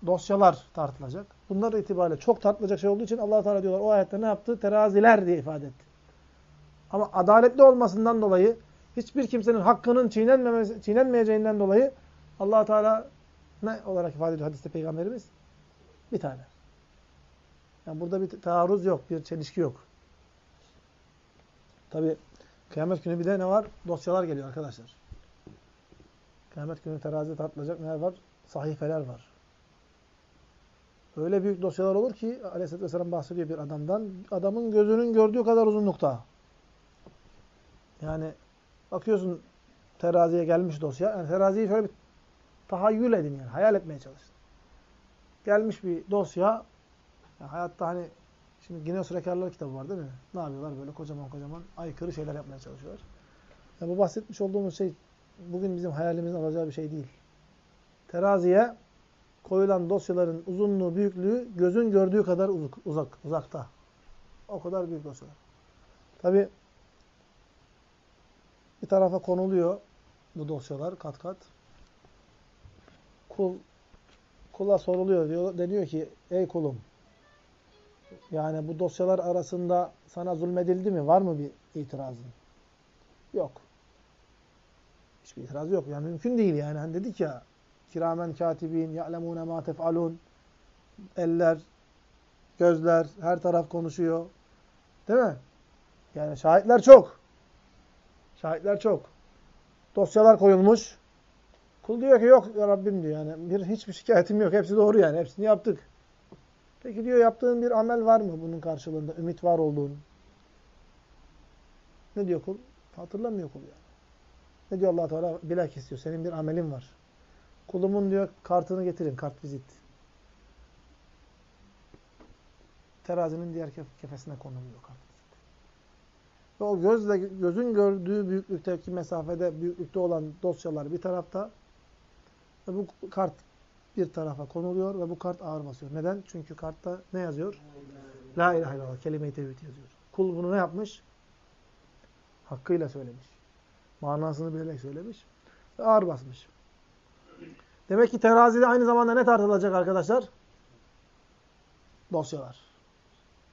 dosyalar tartılacak. Bunlar itibariyle çok tartılacak şey olduğu için allah Teala diyorlar o ayette ne yaptı? Teraziler diye ifade etti. Ama adaletli olmasından dolayı hiçbir kimsenin hakkının çiğnenmeyeceğinden dolayı allah Teala ne olarak ifade ediyor hadiste peygamberimiz? Bir tane. Yani burada bir taarruz yok, bir çelişki yok. Tabi kıyamet günü bir de ne var? Dosyalar geliyor arkadaşlar. Kıyamet günü terazi tartılacak neler var? Sahifeler var. Öyle büyük dosyalar olur ki Aleyhisselatü Vesselam bahsediyor bir adamdan. Adamın gözünün gördüğü kadar uzunlukta. Yani bakıyorsun teraziye gelmiş dosya. Yani teraziyi şöyle bir tahayyül edin yani. Hayal etmeye çalışın. Gelmiş bir dosya. Yani hayatta hani şimdi Guinness Rekorlar kitabı var değil mi? Ne yapıyorlar böyle kocaman kocaman aykırı şeyler yapmaya çalışıyorlar. Yani bu bahsetmiş olduğumuz şey bugün bizim hayalimizin alacağı bir şey değil. Teraziye koyulan dosyaların uzunluğu, büyüklüğü gözün gördüğü kadar uzak, uzak uzakta. O kadar büyük dosyalar. Tabi bir tarafa konuluyor bu dosyalar kat kat. Kul kula soruluyor diyor. Deniyor ki ey kulum yani bu dosyalar arasında sana zulmedildi mi? Var mı bir itirazın? Yok. Hiçbir itiraz yok. Yani mümkün değil yani. Hani dedik ya kiramen katibin ya'lemune ma tef'alun eller, gözler, her taraf konuşuyor. Değil mi? Yani şahitler çok. Şahitler çok. Dosyalar koyulmuş. Kul diyor ki yok ya Rabbim diyor yani bir hiçbir şikayetim yok. Hepsi doğru yani. Hepsini yaptık. Peki diyor yaptığın bir amel var mı bunun karşılığında? Ümit var olduğun. Ne diyor kul? Hatırlamıyor kul yani. Ne diyor allah Teala? Bilakis diyor. Senin bir amelin var. Kulumun diyor kartını getirin. Kart vizit. Terazinin diğer kefesine konuluyor kart vizit. Ve o gözle, gözün gördüğü büyüklükteki mesafede, büyüklükte olan dosyalar bir tarafta ve bu kart bir tarafa konuluyor ve bu kart ağır basıyor. Neden? Çünkü kartta ne yazıyor? La ilahe illallah. Kelime-i tevhid yazıyor. Kul bunu ne yapmış? Hakkıyla söylemiş. Manasını bilerek söylemiş. Ve ağır basmış. Demek ki terazide aynı zamanda ne tartılacak arkadaşlar? Dosyalar.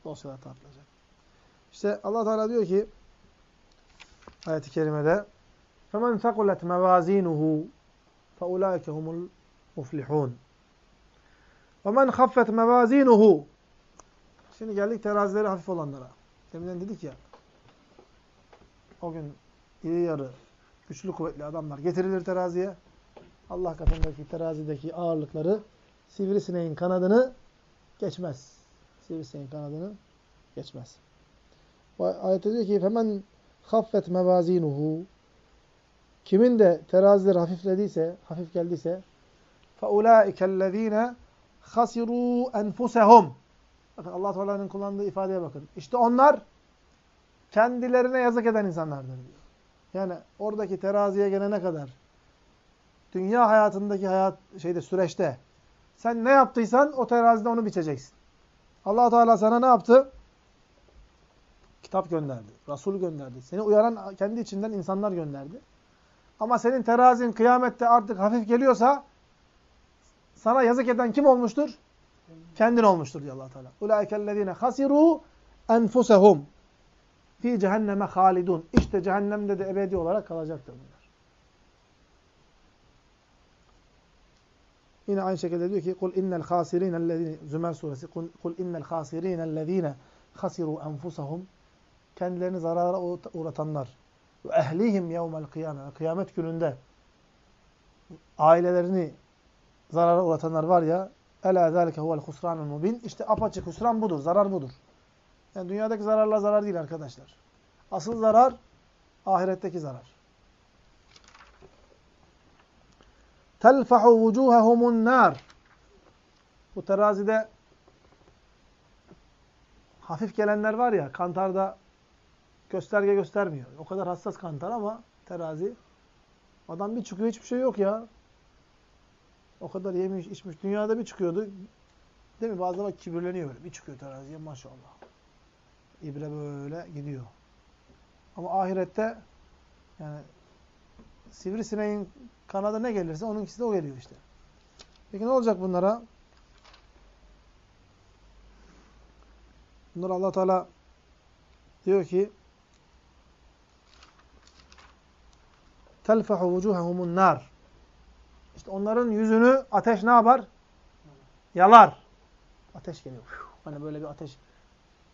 Dosyalar tartılacak. İşte Allah Teala diyor ki ayet-i kerimede فَمَنْ ثَقُلَتْ مَوَازِينُهُ فَاُولَٰئِكَ هُمُ muflihun. Ve men haffet mevazinuhu. Şimdi geldik terazileri hafif olanlara. Deminden dedik ya. O gün iri yarı, güçlü kuvvetli adamlar getirilir teraziye. Allah katındaki terazideki ağırlıkları sivrisineğin kanadını geçmez. Sivrisineğin kanadını geçmez. Ayette diyor ki hemen haffet mevazinuhu kimin de terazileri hafiflediyse, hafif geldiyse فَاُولَٰئِكَ الَّذ۪ينَ خَسِرُوا اَنْفُسَهُمْ Bakın allah Teala'nın kullandığı ifadeye bakın. İşte onlar kendilerine yazık eden insanlardır diyor. Yani oradaki teraziye gelene kadar dünya hayatındaki hayat şeyde süreçte sen ne yaptıysan o terazide onu biçeceksin. allah Teala sana ne yaptı? Kitap gönderdi. Resul gönderdi. Seni uyaran kendi içinden insanlar gönderdi. Ama senin terazin kıyamette artık hafif geliyorsa sana yazık eden kim olmuştur? Kendin olmuştur diyor allah Teala. Ulaikellezine hasiru enfusehum fi cehenneme halidun. İşte cehennemde de ebedi olarak kalacaktır bunlar. Yine aynı şekilde diyor ki kul innel hasirinellezine Zümer suresi kul innel hasirinellezine hasiru enfusahum kendilerini zarara uğratanlar ve ehlihim yevmel kıyame kıyamet gününde ailelerini zarara uğratanlar var ya ela zalike huvel husranul mubin işte apaçık husran budur, zarar budur. Yani dünyadaki zararlar zarar değil arkadaşlar. Asıl zarar ahiretteki zarar. telfahu vucuhahumun nar. Bu terazide hafif gelenler var ya, kantarda gösterge göstermiyor. O kadar hassas kantar ama terazi. Adam bir çıkıyor hiçbir şey yok ya. O kadar yemiş içmiş. Dünyada bir çıkıyordu. Değil mi? Bazıları bak kibirleniyor böyle. Bir çıkıyor teraziye maşallah. İbre böyle gidiyor. Ama ahirette yani sivrisineğin kanadı ne gelirse onunkisi de o geliyor işte. Peki ne olacak bunlara? Bunlar Allah Teala diyor ki telfahu vucuhahumun nar. İşte onların yüzünü ateş ne yapar? Yalar. Ateş geliyor. Hani böyle bir ateş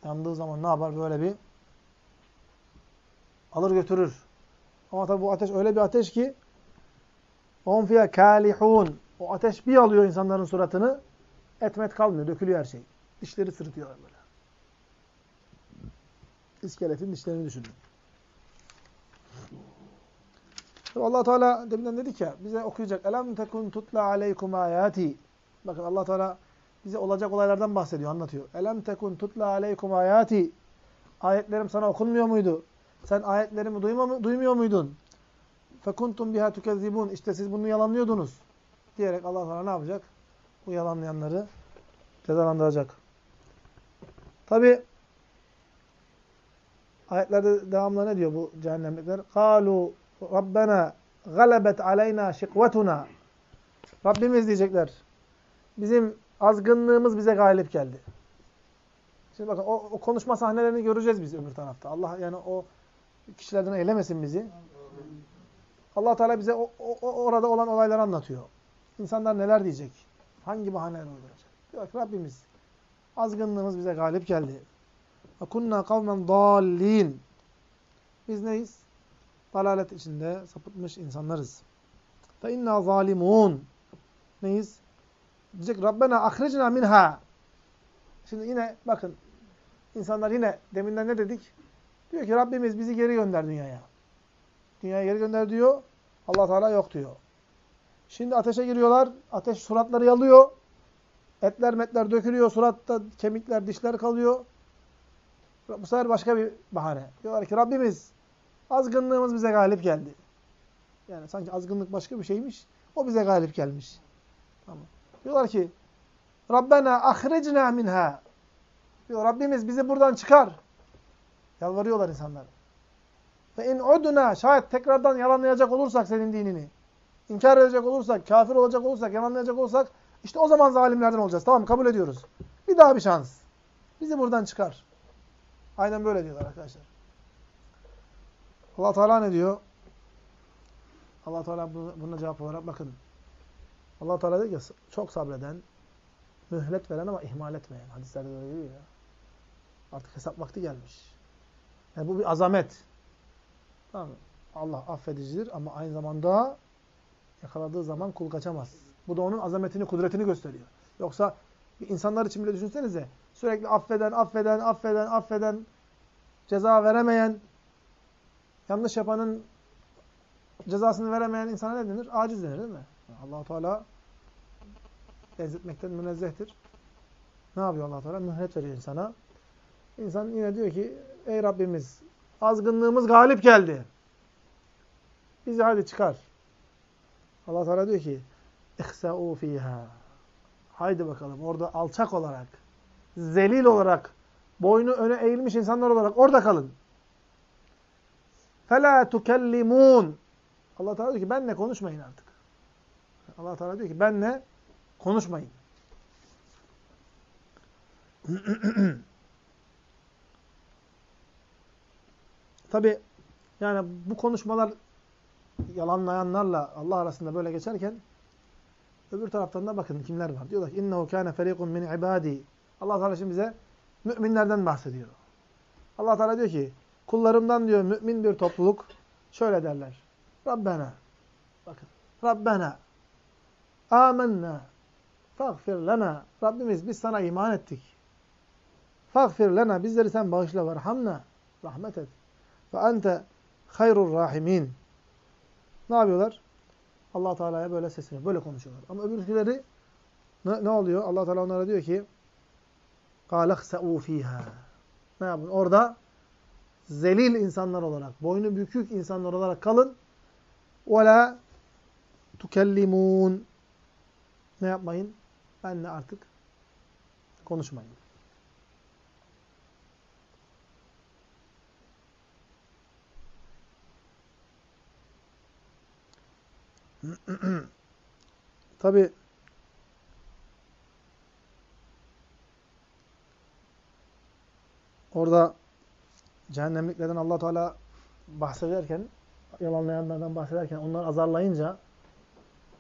yandığı zaman ne yapar? Böyle bir alır götürür. Ama tabi bu ateş öyle bir ateş ki fiye kalihun. O ateş bir alıyor insanların suratını. Etmet kalmıyor. Dökülüyor her şey. Dişleri sırıtıyor böyle. İskeletin dişlerini düşünün. Allah Teala deminden dedik ya bize okuyacak. Elem tekun tutla aleykum ayati. Bakın allah Teala bize olacak olaylardan bahsediyor, anlatıyor. Elem tekun tutla aleykum ayati. Ayetlerim sana okunmuyor muydu? Sen ayetlerimi duymuyor muydun? Fekuntum biha tukezzibun. İşte siz bunu yalanlıyordunuz. Diyerek Allah Teala ne yapacak? Bu yalanlayanları cezalandıracak. Tabi ayetlerde devamlı ne diyor bu cehennemlikler? Kalu Rabbena galebet aleyna şikvetuna. Rabbimiz diyecekler. Bizim azgınlığımız bize galip geldi. Şimdi bakın o, o konuşma sahnelerini göreceğiz biz öbür tarafta. Allah yani o kişilerden eylemesin bizi. Allah Teala bize o, o, orada olan olayları anlatıyor. İnsanlar neler diyecek? Hangi bahaneler uyduracak? Diyor ki Rabbimiz azgınlığımız bize galip geldi. Ve kunna kavmen dallin. Biz neyiz? dalalet içinde sapıtmış insanlarız. Fe inna zalimun. Neyiz? Diyecek Rabbena ahrecna minha. Şimdi yine bakın insanlar yine deminden ne dedik? Diyor ki Rabbimiz bizi geri gönder dünyaya. Dünyaya geri gönder diyor. Allah Teala yok diyor. Şimdi ateşe giriyorlar. Ateş suratları yalıyor. Etler metler dökülüyor. Suratta kemikler, dişler kalıyor. Bu sefer başka bir bahane. Diyorlar ki Rabbimiz azgınlığımız bize galip geldi. Yani sanki azgınlık başka bir şeymiş. O bize galip gelmiş. Tamam. Diyorlar ki Rabbena ahrecna minha. Diyor Rabbimiz bizi buradan çıkar. Yalvarıyorlar insanlar. Ve in uduna şayet tekrardan yalanlayacak olursak senin dinini, inkar edecek olursak, kafir olacak olursak, yalanlayacak olursak işte o zaman zalimlerden olacağız. Tamam kabul ediyoruz. Bir daha bir şans. Bizi buradan çıkar. Aynen böyle diyorlar arkadaşlar. Allah Teala ne diyor? Allah Teala buna cevap olarak bakın. Allah Teala diyor ki çok sabreden, mühlet veren ama ihmal etmeyen. Hadislerde böyle diyor ya. Artık hesap vakti gelmiş. Yani bu bir azamet. Tamam mı? Allah affedicidir ama aynı zamanda yakaladığı zaman kul kaçamaz. Bu da onun azametini, kudretini gösteriyor. Yoksa insanlar için bile düşünsenize sürekli affeden, affeden, affeden, affeden, ceza veremeyen, yanlış yapanın cezasını veremeyen insana ne denir? Aciz denir değil mi? allah Teala benzetmekten münezzehtir. Ne yapıyor allah Teala? Mühlet veriyor insana. İnsan yine diyor ki ey Rabbimiz azgınlığımız galip geldi. Bizi hadi çıkar. allah Teala diyor ki اِخْسَعُوا ف۪يهَا Haydi bakalım orada alçak olarak, zelil olarak, boynu öne eğilmiş insanlar olarak orada kalın. فَلَا تُكَلِّمُونَ Allah Teala diyor ki benle konuşmayın artık. Allah Teala diyor ki benle konuşmayın. Tabi yani bu konuşmalar yalanlayanlarla Allah arasında böyle geçerken öbür taraftan da bakın kimler var. Diyorlar ki innehu kana feriqun min ibadi. Allah Teala şimdi bize müminlerden bahsediyor. Allah Teala diyor ki kullarımdan diyor mümin bir topluluk şöyle derler. Rabbena bakın Rabbena amennâ faghfir lena Rabbimiz biz sana iman ettik. Faghfir lena bizleri sen bağışla verhamna rahmet et. Ve ente hayrur rahimin. Ne yapıyorlar? Allah Teala'ya böyle sesleniyor. Böyle konuşuyorlar. Ama öbürküleri ne, ne oluyor? Allah Teala onlara diyor ki قَالَ اخْسَعُوا ف۪يهَا Ne yapın? Orada zelil insanlar olarak, boynu bükük insanlar olarak kalın. وَلَا تُكَلِّمُونَ Ne yapmayın? Benle artık konuşmayın. Tabi orada cehennemliklerden allah Teala bahsederken, yalanlayanlardan bahsederken, onları azarlayınca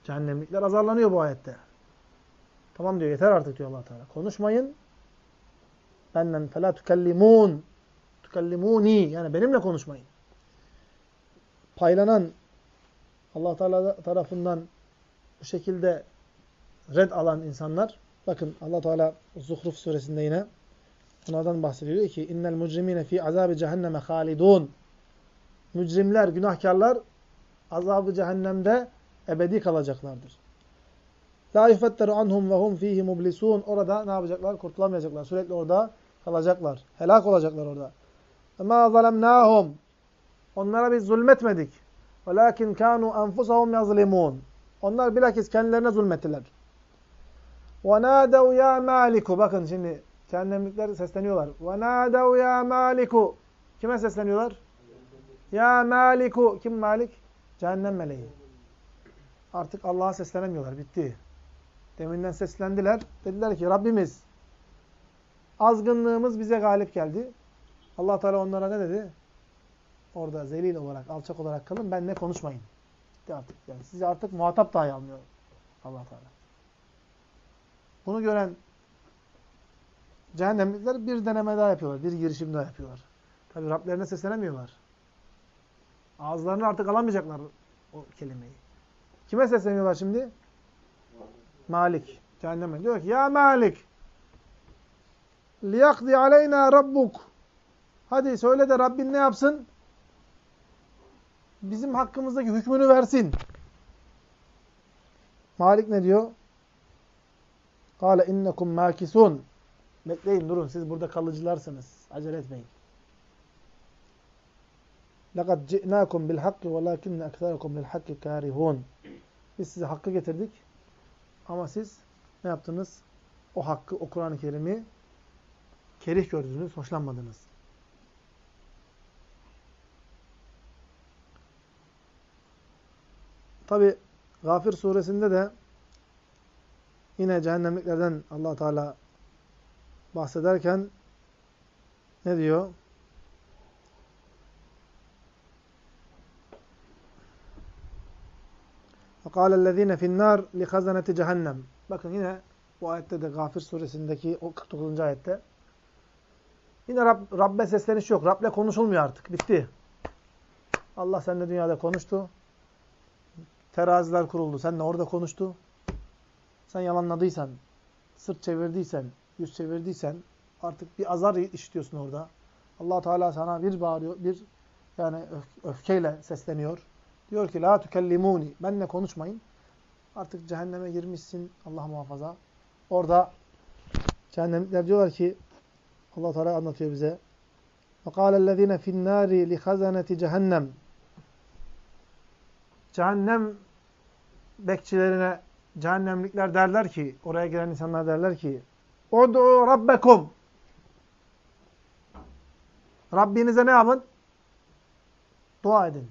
cehennemlikler azarlanıyor bu ayette. Tamam diyor, yeter artık diyor allah Teala. Konuşmayın. Benden fela tükellimun. Tükellimuni. Yani benimle konuşmayın. Paylanan, allah Teala tarafından bu şekilde red alan insanlar, bakın allah Teala Zuhruf suresinde yine Bunlardan bahsediyor. Ki innel mucrimine fi azabı cehenneme halidun. Mücrimler, günahkarlar azabı cehennemde ebedi kalacaklardır. La yufettaru anhum ve hum fihi mublisun. Orada ne yapacaklar? Kurtulamayacaklar. Sürekli orada kalacaklar. Helak olacaklar orada. Ama zalemnahum. Onlara biz zulmetmedik. Velakin kanu enfusahum yazlimun. Onlar bilakis kendilerine zulmettiler. Ve nadav ya maliku. Bakın şimdi cehennemlikler sesleniyorlar. وَنَادَوْ يَا مَالِكُ Kime sesleniyorlar? Ya Maliku. Kim Malik? Cehennem meleği. Artık Allah'a seslenemiyorlar. Bitti. Deminden seslendiler. Dediler ki Rabbimiz azgınlığımız bize galip geldi. Allah Teala onlara ne dedi? orada zelil olarak, alçak olarak kalın. Benle konuşmayın. De artık. Yani sizi artık muhatap dahi almıyor allah Teala. Bunu gören cehennemlikler bir deneme daha yapıyorlar. Bir girişim daha yapıyorlar. Tabi Rablerine seslenemiyorlar. Ağızlarını artık alamayacaklar o kelimeyi. Kime sesleniyorlar şimdi? Malik. Cehenneme. Diyor ki ya Malik liyakdi aleyna rabbuk Hadi söyle de Rabbin ne yapsın? bizim hakkımızdaki hükmünü versin. Malik ne diyor? Kale innekum makisun. Bekleyin durun siz burada kalıcılarsınız. Acele etmeyin. لَقَدْ جِئْنَاكُمْ بِالْحَقِّ وَلَاكِنَّ اَكْثَرَكُمْ لِلْحَقِّ كَارِهُونَ Biz size hakkı getirdik. Ama siz ne yaptınız? O hakkı, o Kur'an-ı Kerim'i kerih gördünüz, hoşlanmadınız. Tabi Gafir suresinde de yine cehennemliklerden allah Teala bahsederken ne diyor? وَقَالَ الَّذ۪ينَ فِي النَّارِ لِخَزَنَةِ cehennem. Bakın yine bu ayette de Gafir suresindeki o 49. ayette yine Rab, Rabbe sesleniş yok. Rab'le konuşulmuyor artık. Bitti. Allah seninle dünyada konuştu. Teraziler kuruldu. Sen de orada konuştu. Sen yalanladıysan, sırt çevirdiysen, yüz çevirdiysen artık bir azar işitiyorsun orada. allah Teala sana bir bağırıyor, bir yani öf öfkeyle sesleniyor. Diyor ki la tükellimuni. Benle konuşmayın. Artık cehenneme girmişsin Allah muhafaza. Orada Cehennemlikler diyorlar ki Allah Teala anlatıyor bize. وَقَالَ الَّذ۪ينَ فِي النَّارِ لِخَزَنَةِ cehennem. Cehennem bekçilerine cehennemlikler derler ki, oraya gelen insanlar derler ki, اُدْعُوا رَبَّكُمْ Rabbinize ne yapın? Dua edin.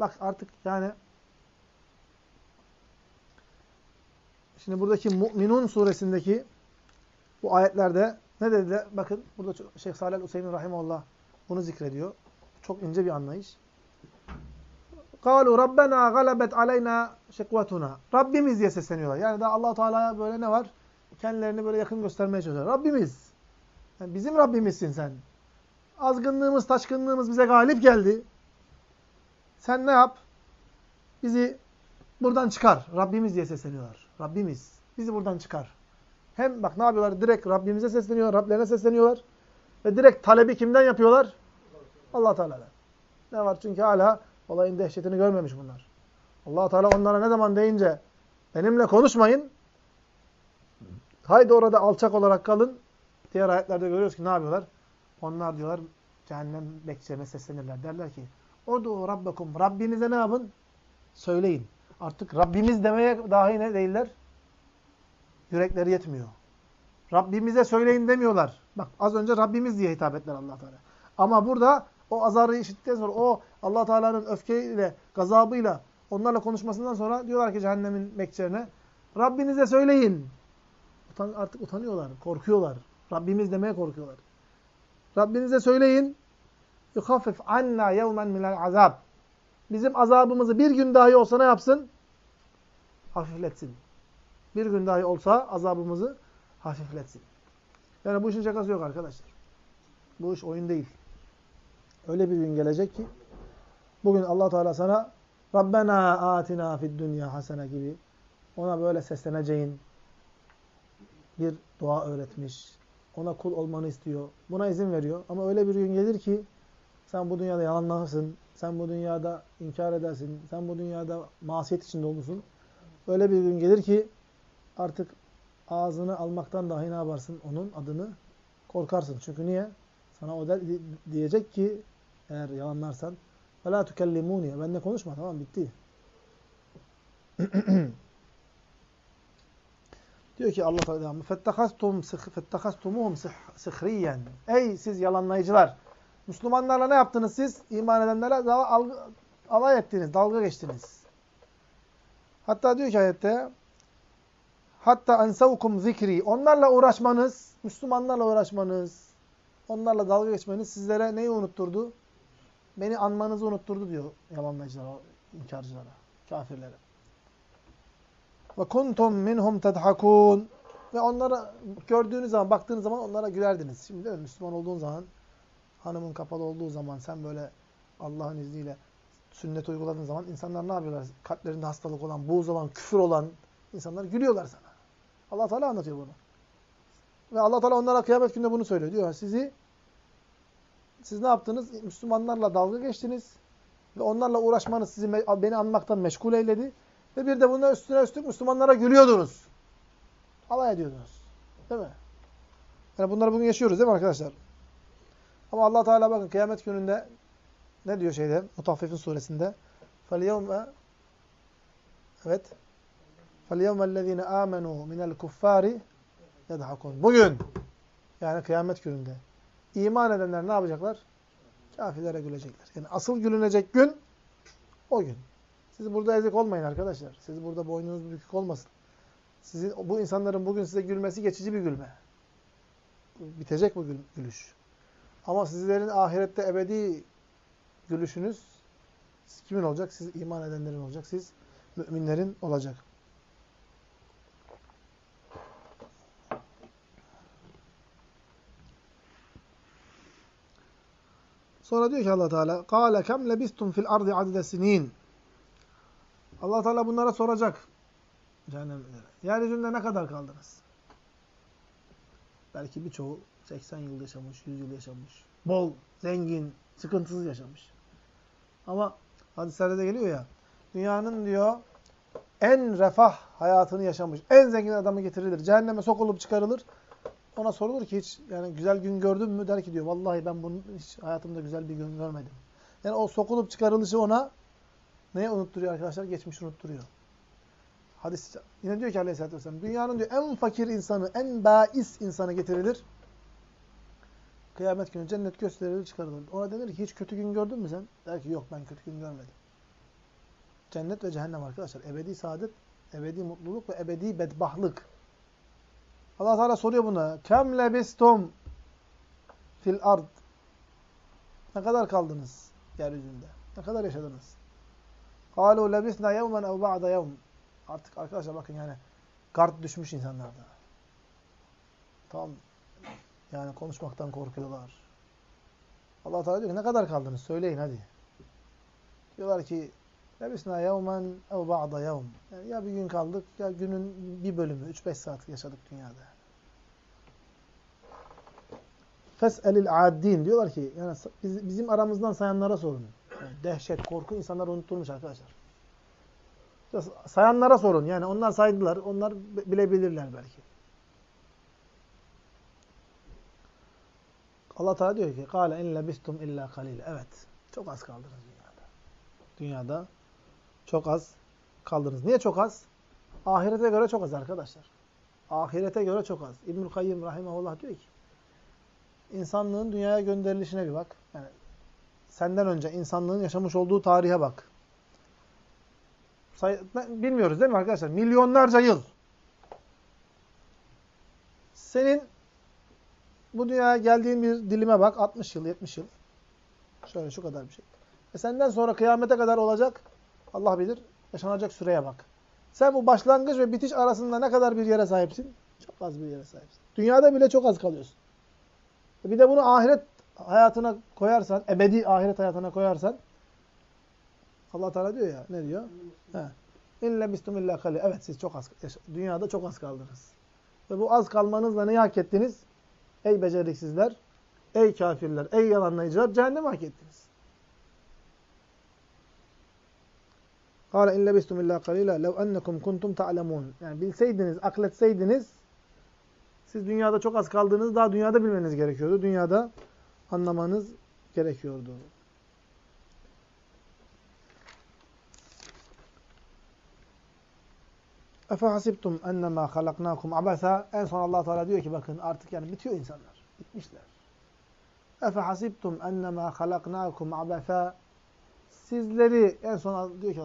Bak artık yani şimdi buradaki Mu'minun suresindeki bu ayetlerde ne dediler? Bakın burada Şeyh Salih Hüseyin Rahimullah bunu zikrediyor. Çok ince bir anlayış. قَالُوا رَبَّنَا غَلَبَتْ عَلَيْنَا شِقْوَتُنَا Rabbimiz diye sesleniyorlar. Yani daha allah Teala'ya böyle ne var? Kendilerini böyle yakın göstermeye çalışıyorlar. Rabbimiz. Yani bizim Rabbimizsin sen. Azgınlığımız, taşkınlığımız bize galip geldi. Sen ne yap? Bizi buradan çıkar. Rabbimiz diye sesleniyorlar. Rabbimiz. Bizi buradan çıkar. Hem bak ne yapıyorlar? Direkt Rabbimize sesleniyorlar. Rablerine sesleniyorlar. Ve direkt talebi kimden yapıyorlar? allah Teala'dan. Ne var? Çünkü hala olayın dehşetini görmemiş bunlar. allah Teala onlara ne zaman deyince benimle konuşmayın. Haydi orada alçak olarak kalın. Diğer ayetlerde görüyoruz ki ne yapıyorlar? Onlar diyorlar cehennem bekçilerine seslenirler. Derler ki Odu Rabbekum. Rabbinize ne yapın? Söyleyin. Artık Rabbimiz demeye dahi ne değiller? Yürekleri yetmiyor. Rabbimize söyleyin demiyorlar. Bak az önce Rabbimiz diye hitap ettiler allah Teala. Ama burada o azarı işittikten sonra o allah Teala'nın öfkeyle, gazabıyla onlarla konuşmasından sonra diyorlar ki cehennemin bekçilerine Rabbinize söyleyin. Utan, artık utanıyorlar, korkuyorlar. Rabbimiz demeye korkuyorlar. Rabbinize söyleyin. Yuhaffif anna yevmen minel azab. Bizim azabımızı bir gün dahi olsa ne yapsın? Hafifletsin. Bir gün dahi olsa azabımızı hafifletsin. Yani bu işin şakası yok arkadaşlar. Bu iş oyun değil. Öyle bir gün gelecek ki bugün allah Teala sana Rabbena atina fid dünya hasene gibi ona böyle sesleneceğin, bir dua öğretmiş. Ona kul olmanı istiyor. Buna izin veriyor. Ama öyle bir gün gelir ki sen bu dünyada yalanlarsın. Sen bu dünyada inkar edersin. Sen bu dünyada masiyet içinde olursun. Öyle bir gün gelir ki artık ağzını almaktan dahi ne yaparsın? Onun adını korkarsın. Çünkü niye? Sana o der, diyecek ki eğer yalanlarsan وَلَا تُكَلِّمُونِ Benimle konuşma. Tamam bitti. Diyor ki Allah Teala "Fettahastum fettahastumuhum sihriyen." Ey siz yalanlayıcılar. Müslümanlarla ne yaptınız siz? İman edenlere alay ettiniz, dalga geçtiniz. Hatta diyor ki ayette Hatta ensavukum zikri. Onlarla uğraşmanız, Müslümanlarla uğraşmanız, onlarla dalga geçmeniz sizlere neyi unutturdu? Beni anmanızı unutturdu diyor yalanlayıcılara, inkarcılara, kafirlere. Ve kuntum minhum tedhakun. Ve onlara gördüğünüz zaman, baktığınız zaman onlara gülerdiniz. Şimdi değil mi? Müslüman olduğun zaman, hanımın kapalı olduğu zaman sen böyle Allah'ın izniyle sünnet uyguladığın zaman insanlar ne yapıyorlar? Kalplerinde hastalık olan, buğz olan, küfür olan insanlar gülüyorlar sana. Allah Teala anlatıyor bunu. Ve Allah Teala onlara kıyamet gününde bunu söylüyor. Diyor sizi siz ne yaptınız? Müslümanlarla dalga geçtiniz ve onlarla uğraşmanız sizi beni anmaktan meşgul eyledi. Ve bir de bunun üstüne üstlük Müslümanlara gülüyordunuz. Alay ediyordunuz. Değil mi? Yani bunları bugün yaşıyoruz değil mi arkadaşlar? Ama allah Teala bakın kıyamet gününde ne diyor şeyde? Mutaffifin suresinde. فَالْيَوْمَ Evet. فَالْيَوْمَ الَّذ۪ينَ آمَنُوا مِنَ الْكُفَّارِ يَدْحَكُونَ Bugün yani kıyamet gününde iman edenler ne yapacaklar? Kafirlere gülecekler. Yani asıl gülünecek gün o gün. Siz burada ezik olmayın arkadaşlar. Siz burada boynunuz bükük olmasın. Sizin, bu insanların bugün size gülmesi geçici bir gülme. Bitecek bu gülüş. Ama sizlerin ahirette ebedi gülüşünüz kimin olacak? Siz iman edenlerin olacak. Siz müminlerin olacak. Sonra diyor ki Allah Teala: "Kâle kem lebistum fil ardı adede sinin." Allah Teala bunlara soracak. Cehennemlilere. Yeryüzünde ne kadar kaldınız? Belki birçoğu 80 yıl yaşamış, 100 yıl yaşamış. Bol, zengin, sıkıntısız yaşamış. Ama hadislerde de geliyor ya, dünyanın diyor en refah hayatını yaşamış, en zengin adamı getirilir. Cehenneme sokulup çıkarılır. ona sorulur ki hiç yani güzel gün gördün mü der ki diyor vallahi ben bunu hiç hayatımda güzel bir gün görmedim. Yani o sokulup çıkarılışı ona neye unutturuyor arkadaşlar? Geçmiş unutturuyor. Hadis yine diyor ki Aleyhisselatü Vesselam dünyanın diyor en fakir insanı, en bais insanı getirilir. Kıyamet günü cennet gösterilir, çıkarılır. Ona denir ki hiç kötü gün gördün mü sen? Der ki yok ben kötü gün görmedim. Cennet ve cehennem arkadaşlar. Ebedi saadet, ebedi mutluluk ve ebedi bedbahlık. Allah Teala soruyor buna. Kem lebistum fil ard. Ne kadar kaldınız yeryüzünde? Ne kadar yaşadınız? Kalu lebisna yevmen ev ba'da yevm. Artık arkadaşlar bakın yani kart düşmüş insanlarda. Tamam. Yani konuşmaktan korkuyorlar. Allah Teala diyor ki ne kadar kaldınız? Söyleyin hadi. Diyorlar ki lebisna yevmen ev ba'da yevm. Yani ya bir gün kaldık ya günün bir bölümü 3-5 saat yaşadık dünyada. Fes'elil addin diyorlar ki yani bizim aramızdan sayanlara sorun. Dehşet, korku insanlar unutturmuş arkadaşlar. Sayanlara sorun. Yani onlar saydılar. Onlar bilebilirler belki. Allah Teala diyor ki: "Kâle in lebistum illa kalile." Evet. Çok az kaldınız dünyada. Dünyada çok az kaldınız. Niye çok az? Ahirete göre çok az arkadaşlar. Ahirete göre çok az. İbnül Kayyim rahimehullah diyor ki: insanlığın dünyaya gönderilişine bir bak. Senden önce insanlığın yaşamış olduğu tarihe bak. Say bilmiyoruz değil mi arkadaşlar? Milyonlarca yıl. Senin bu dünyaya geldiğin bir dilime bak. 60 yıl, 70 yıl. Şöyle şu kadar bir şey. E senden sonra kıyamete kadar olacak, Allah bilir, yaşanacak süreye bak. Sen bu başlangıç ve bitiş arasında ne kadar bir yere sahipsin? Çok az bir yere sahipsin. Dünyada bile çok az kalıyorsun. Bir de bunu ahiret hayatına koyarsan, ebedi ahiret hayatına koyarsan Allah Teala diyor ya, ne diyor? İlle bistum illa kali. Evet siz çok az, dünyada çok az kaldınız. Ve bu az kalmanızla neyi hak ettiniz? Ey beceriksizler, ey kafirler, ey yalanlayıcılar, cehennemi hak ettiniz. Kâle in lebistum illa kalîlâ lev ennekum kuntum ta'lemûn. Yani bilseydiniz, akletseydiniz siz dünyada çok az kaldığınız daha dünyada bilmeniz gerekiyordu. Dünyada anlamanız gerekiyordu. Efe hasibtum ennemâ halaknâkum abasa. En son Allah Teala diyor ki bakın artık yani bitiyor insanlar. Bitmişler. Efe hasibtum ennemâ halaknâkum abasa. Sizleri en son diyor ki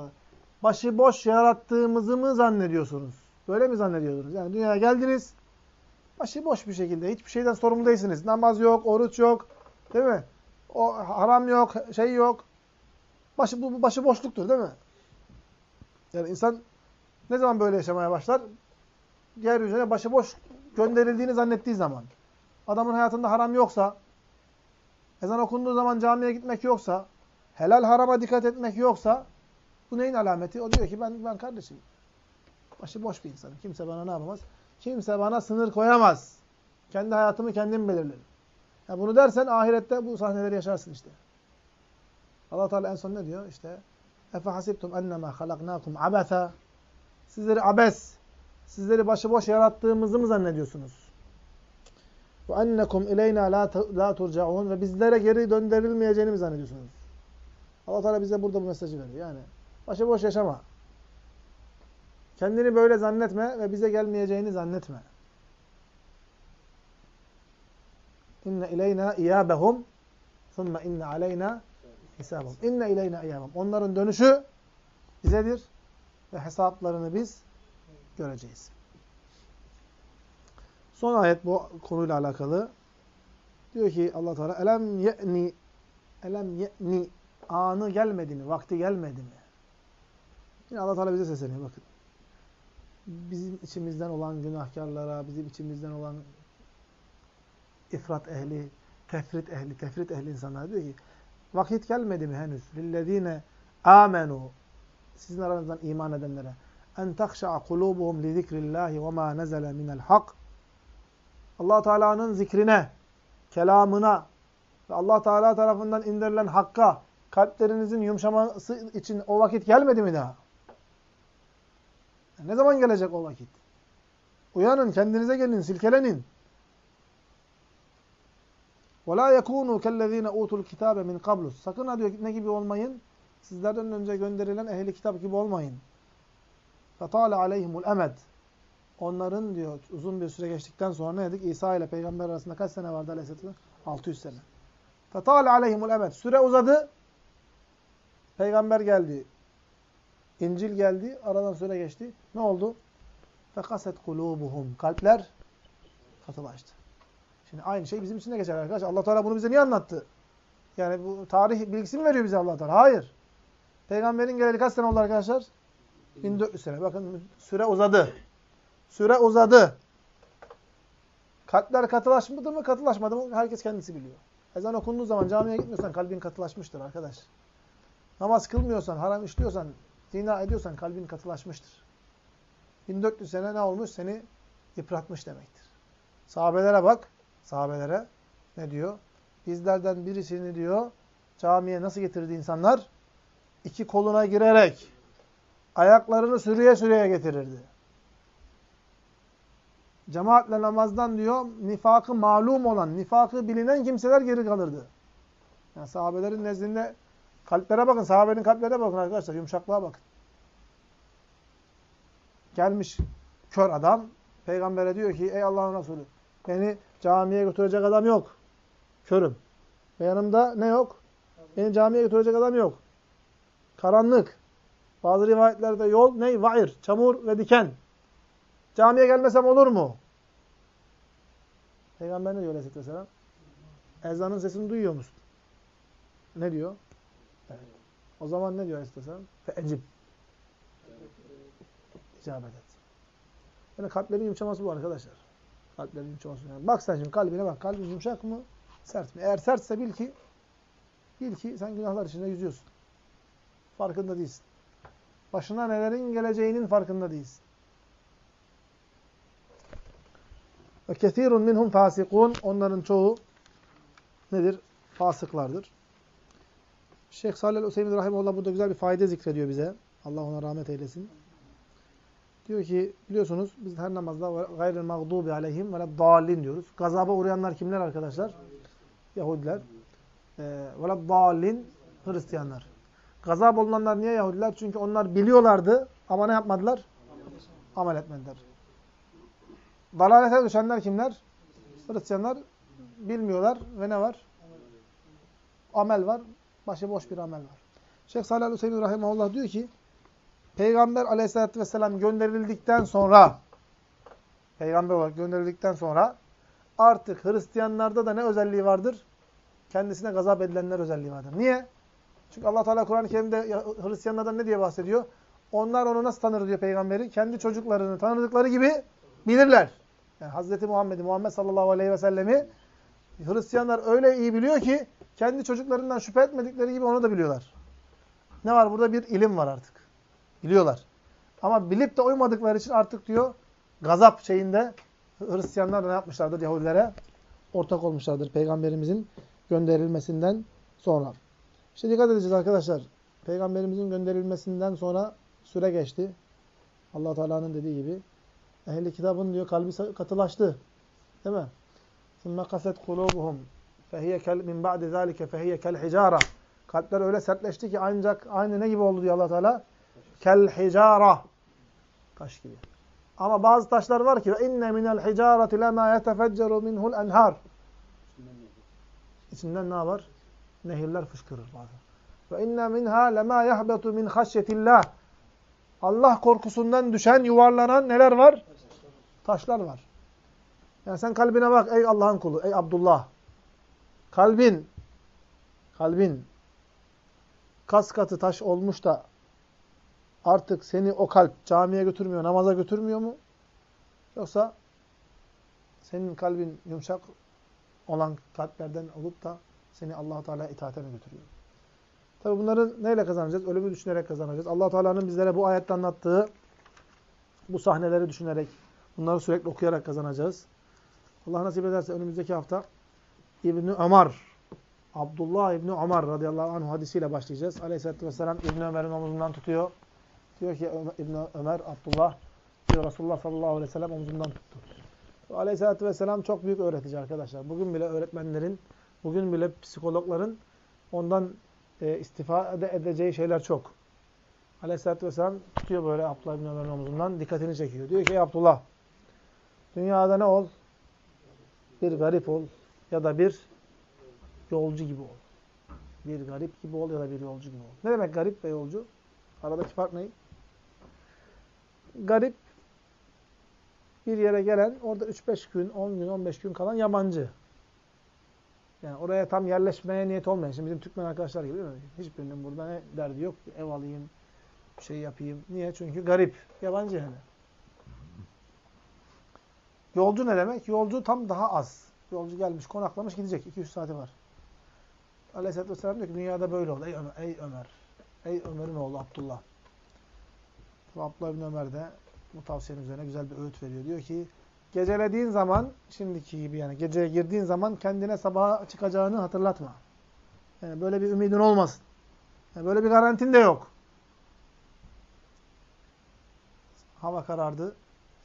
başıboş yarattığımızı mı zannediyorsunuz? Böyle mi zannediyordunuz? Yani dünyaya geldiniz. Başıboş bir şekilde. Hiçbir şeyden sorumlu değilsiniz. Namaz yok, oruç yok. Değil mi? O haram yok, şey yok. Başı, bu başı boşluktur değil mi? Yani insan ne zaman böyle yaşamaya başlar? Yeryüzüne başıboş gönderildiğini zannettiği zaman. Adamın hayatında haram yoksa, ezan okunduğu zaman camiye gitmek yoksa, helal harama dikkat etmek yoksa, bu neyin alameti? O diyor ki ben ben kardeşim, başıboş bir insanım. Kimse bana ne yapamaz? Kimse bana sınır koyamaz. Kendi hayatımı kendim belirlerim. Ya bunu dersen ahirette bu sahneleri yaşarsın işte. Allah Teala en son ne diyor? İşte Efe hasibtum ennema halaknakum abetha. Sizleri abes, sizleri başıboş yarattığımızı mı zannediyorsunuz? Ve ennekum ileyna la turcaun ve bizlere geri döndürülmeyeceğini mi zannediyorsunuz? Allah Teala bize burada bu mesajı veriyor. Yani başıboş yaşama. Kendini böyle zannetme ve bize gelmeyeceğini zannetme. İnne ileyna iyâbehum thumme inne aleyna hesabahum. İnne ileyna iyâbehum. Onların dönüşü bizedir ve hesaplarını biz göreceğiz. Son ayet bu konuyla alakalı. Diyor ki Allah Teala elem ye'ni elem ye'ni anı gelmedi mi? Vakti gelmedi mi? Yine Allah Teala bize sesleniyor bakın bizim içimizden olan günahkarlara, bizim içimizden olan ifrat ehli, tefrit ehli, tefrit ehli insanlara diyor ki vakit gelmedi mi henüz? Lillezine amenu sizin aranızdan iman edenlere en takşa'a kulubuhum li zikrillahi ve ma nezele minel hak Allah Teala'nın zikrine, kelamına ve Allah Teala tarafından indirilen hakka kalplerinizin yumuşaması için o vakit gelmedi mi daha? Ne zaman gelecek o vakit? Uyanın, kendinize gelin, silkelenin. وَلَا يَكُونُوا كَالَّذ۪ينَ اُوتُوا الْكِتَابَ مِنْ قَبْلُ Sakın ha diyor ne gibi olmayın? Sizlerden önce gönderilen ehli kitap gibi olmayın. فَطَالَ عَلَيْهِمُ الْاَمَدِ Onların diyor uzun bir süre geçtikten sonra ne dedik? İsa ile peygamber arasında kaç sene vardı aleyhisselatü 600 sene. فَطَالَ عَلَيْهِمُ الْاَمَدِ Süre uzadı. Peygamber geldi. İncil geldi. Aradan süre geçti. Ne oldu? فَقَسَتْ قُلُوبُهُمْ Kalpler katılaştı. Şimdi aynı şey bizim için de geçer arkadaşlar. allah Teala bunu bize niye anlattı? Yani bu tarih bilgisi mi veriyor bize allah Teala? Hayır. Peygamberin geleli kaç sene oldu arkadaşlar? 1400 sene. Bakın süre uzadı. Süre uzadı. Kalpler katılaşmadı mı, katılaşmadı mı? Herkes kendisi biliyor. Ezan okunduğu zaman camiye gitmiyorsan kalbin katılaşmıştır arkadaş. Namaz kılmıyorsan, haram işliyorsan, zina ediyorsan kalbin katılaşmıştır. 1400 sene ne olmuş? Seni yıpratmış demektir. Sahabelere bak. Sahabelere ne diyor? Bizlerden birisini diyor camiye nasıl getirdi insanlar? İki koluna girerek ayaklarını sürüye sürüye getirirdi. Cemaatle namazdan diyor nifakı malum olan, nifakı bilinen kimseler geri kalırdı. Yani sahabelerin nezdinde kalplere bakın, sahabenin kalplerine bakın arkadaşlar, yumuşaklığa bakın. Gelmiş kör adam, peygambere diyor ki ey Allah'ın Resulü beni camiye götürecek adam yok. Körüm. Ve yanımda ne yok? Beni camiye götürecek adam yok. Karanlık. Bazı rivayetlerde yol ne? Vair, çamur ve diken. Camiye gelmesem olur mu? Peygamber ne diyor aleyhisselatü vesselam? Ezanın sesini duyuyor musun? Ne diyor? Evet. O zaman ne diyor aleyhisselatü vesselam? Fe'ecib. İcabet et. Yani kalplerin yumuşaması bu arkadaşlar. Kalplerin yumuşaması. Yani bak sen şimdi kalbine bak. Kalbin yumuşak mı? Sert mi? Eğer sertse bil ki bil ki sen günahlar içinde yüzüyorsun. Farkında değilsin. Başına nelerin geleceğinin farkında değilsin. Ve kesirun minhum fasikun. Onların çoğu nedir? Fasıklardır. Şeyh Salih el-Hüseyin Rahimullah burada güzel bir fayda zikrediyor bize. Allah ona rahmet eylesin. Diyor ki biliyorsunuz biz her namazda gayril mağdubi aleyhim ve dallin diyoruz. Gazaba uğrayanlar kimler arkadaşlar? Yahudiler. Ve dallin Hristiyanlar. Gazap olunanlar niye Yahudiler? Çünkü onlar biliyorlardı ama ne yapmadılar? Amel etmediler. Dalalete düşenler kimler? Hristiyanlar bilmiyorlar ve ne var? Amel var. Başıboş bir amel var. Şeyh Salih Hüseyin Rahimahullah diyor ki Peygamber aleyhissalatü vesselam gönderildikten sonra Peygamber olarak gönderildikten sonra artık Hristiyanlarda da ne özelliği vardır? Kendisine gazap edilenler özelliği vardır. Niye? Çünkü allah Teala Kur'an-ı Kerim'de Hristiyanlardan ne diye bahsediyor? Onlar onu nasıl tanır diyor peygamberi? Kendi çocuklarını tanıdıkları gibi bilirler. Yani Hazreti Muhammed'i, Muhammed sallallahu aleyhi ve sellemi Hristiyanlar öyle iyi biliyor ki kendi çocuklarından şüphe etmedikleri gibi onu da biliyorlar. Ne var? Burada bir ilim var artık. Biliyorlar. Ama bilip de uymadıkları için artık diyor gazap şeyinde Hristiyanlar da ne yapmışlardır Yahudilere? Ortak olmuşlardır peygamberimizin gönderilmesinden sonra. İşte dikkat edeceğiz arkadaşlar. Peygamberimizin gönderilmesinden sonra süre geçti. allah Teala'nın dediği gibi. Ehli kitabın diyor kalbi katılaştı. Değil mi? ثُمَّ قَسَتْ قُلُوبُهُمْ فَهِيَ كَلْ مِنْ بَعْدِ ذَٰلِكَ فَهِيَ كَالْحِجَارَةِ Kalpler öyle sertleşti ki ancak aynı ne gibi oldu diyor allah Teala? Kel hicara. Taş gibi. Ama bazı taşlar var ki inne minel hicareti lema yetefecceru minhul enhar. İçinden ne var? Nehirler fışkırır bazen. Ve inne minha lema yahbetu min haşyetillah. Allah korkusundan düşen, yuvarlanan neler var? Taşlar var. Yani sen kalbine bak ey Allah'ın kulu, ey Abdullah. Kalbin, kalbin kas katı taş olmuş da artık seni o kalp camiye götürmüyor, namaza götürmüyor mu? Yoksa senin kalbin yumuşak olan kalplerden olup da seni allah Teala itaate mi götürüyor? Tabi bunları neyle kazanacağız? Ölümü düşünerek kazanacağız. allah Teala'nın bizlere bu ayette anlattığı bu sahneleri düşünerek, bunları sürekli okuyarak kazanacağız. Allah nasip ederse önümüzdeki hafta İbni Ömer, Abdullah İbni Ömer radıyallahu anh hadisiyle başlayacağız. Aleyhisselatü vesselam İbni Ömer'in omuzundan tutuyor. Diyor ki İbni Ömer, Abdullah, diyor Resulullah sallallahu aleyhi ve sellem omuzundan tuttu. Aleyhisselatü vesselam çok büyük öğretici arkadaşlar. Bugün bile öğretmenlerin Bugün bile psikologların ondan e, istifade edeceği şeyler çok. Aleyhisselatü Vesselam tutuyor böyle Abdullah bin Ömer'in omzundan dikkatini çekiyor. Diyor ki ey Abdullah dünyada ne ol? Bir garip ol ya da bir yolcu gibi ol. Bir garip gibi ol ya da bir yolcu gibi ol. Ne demek garip ve yolcu? Aradaki fark ne? Garip bir yere gelen, orada 3-5 gün, 10 gün, 15 gün kalan yabancı. Yani oraya tam yerleşmeye niyet olmayan. Şimdi bizim Türkmen arkadaşlar gibi değil mi? Hiçbirinin burada ne derdi yok. Ev alayım, şey yapayım. Niye? Çünkü garip. Yabancı yani. Yolcu ne demek? Yolcu tam daha az. Yolcu gelmiş, konaklamış, gidecek. 2-3 saati var. Aleyhisselatü Vesselam diyor ki dünyada böyle ol. Ey Ömer, ey Ömer. Ey Ömer'in oğlu Abdullah. Ve Abdullah bin Ömer de bu tavsiyenin üzerine güzel bir öğüt veriyor. Diyor ki gecelediğin zaman, şimdiki gibi yani geceye girdiğin zaman kendine sabaha çıkacağını hatırlatma. Yani böyle bir ümidin olmasın. Yani böyle bir garantin de yok. Hava karardı,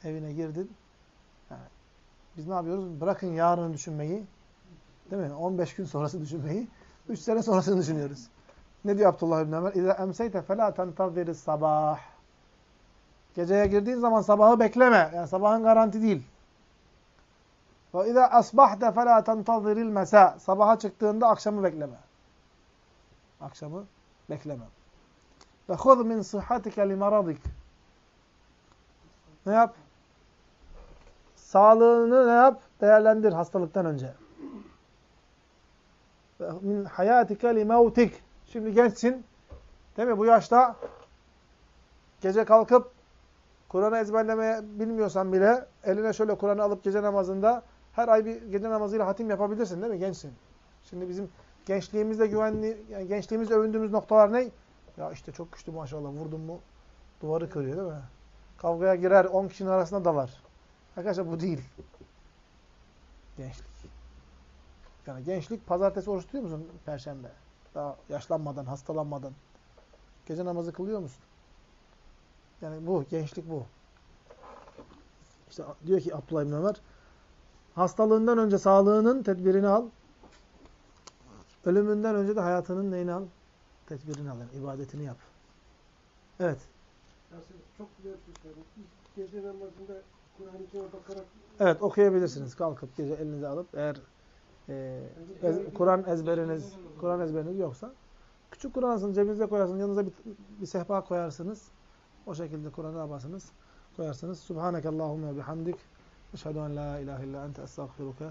evine girdin. Yani biz ne yapıyoruz? Bırakın yarını düşünmeyi. Değil mi? 15 gün sonrası düşünmeyi. 3 sene sonrasını düşünüyoruz. Ne diyor Abdullah ibn Ömer? İza emseyte fela tentaziriz sabah. Geceye girdiğin zaman sabahı bekleme. Yani sabahın garanti değil. İzâ asbahte felâ tentaziril mesâ. Sabaha çıktığında akşamı bekleme. Akşamı bekleme. Min sıhhatike li maradik. Ne yap? Sağlığını ne yap? Değerlendir hastalıktan önce. Hayatike li mevtik. Şimdi gençsin. Değil mi? Bu yaşta gece kalkıp Kur'an'ı ezberlemeye bilmiyorsan bile eline şöyle Kur'an'ı alıp gece namazında her ay bir gece namazıyla hatim yapabilirsin değil mi? Gençsin. Şimdi bizim gençliğimizde güvenli, yani gençliğimizde övündüğümüz noktalar ne? Ya işte çok güçlü maşallah vurdum mu duvarı kırıyor değil mi? Kavgaya girer 10 kişinin arasında dalar. Arkadaşlar bu değil. Gençlik. Yani gençlik pazartesi oruç tutuyor musun? Perşembe. Daha yaşlanmadan, hastalanmadan. Gece namazı kılıyor musun? Yani bu, gençlik bu. İşte diyor ki Abdullah İbn Ömer, hastalığından önce sağlığının tedbirini al. Ölümünden önce de hayatının neyini al? Tedbirini al. Yani ibadetini yap. Evet. Aslında çok güzel şey. Gece namazında Kur'an-ı Kerim'e bakarak Evet okuyabilirsiniz. Kalkıp gece elinize alıp eğer e, ez- Kur'an ezberiniz Kur'an ezberiniz yoksa küçük Kur'an alsın, cebinize koyarsınız, yanınıza bir, bir sehpa koyarsınız. O şekilde Kur'an'ı yaparsınız, koyarsınız. Subhaneke Allahümme bihamdik. Eşhedü en la ilahe illa ente estağfiruke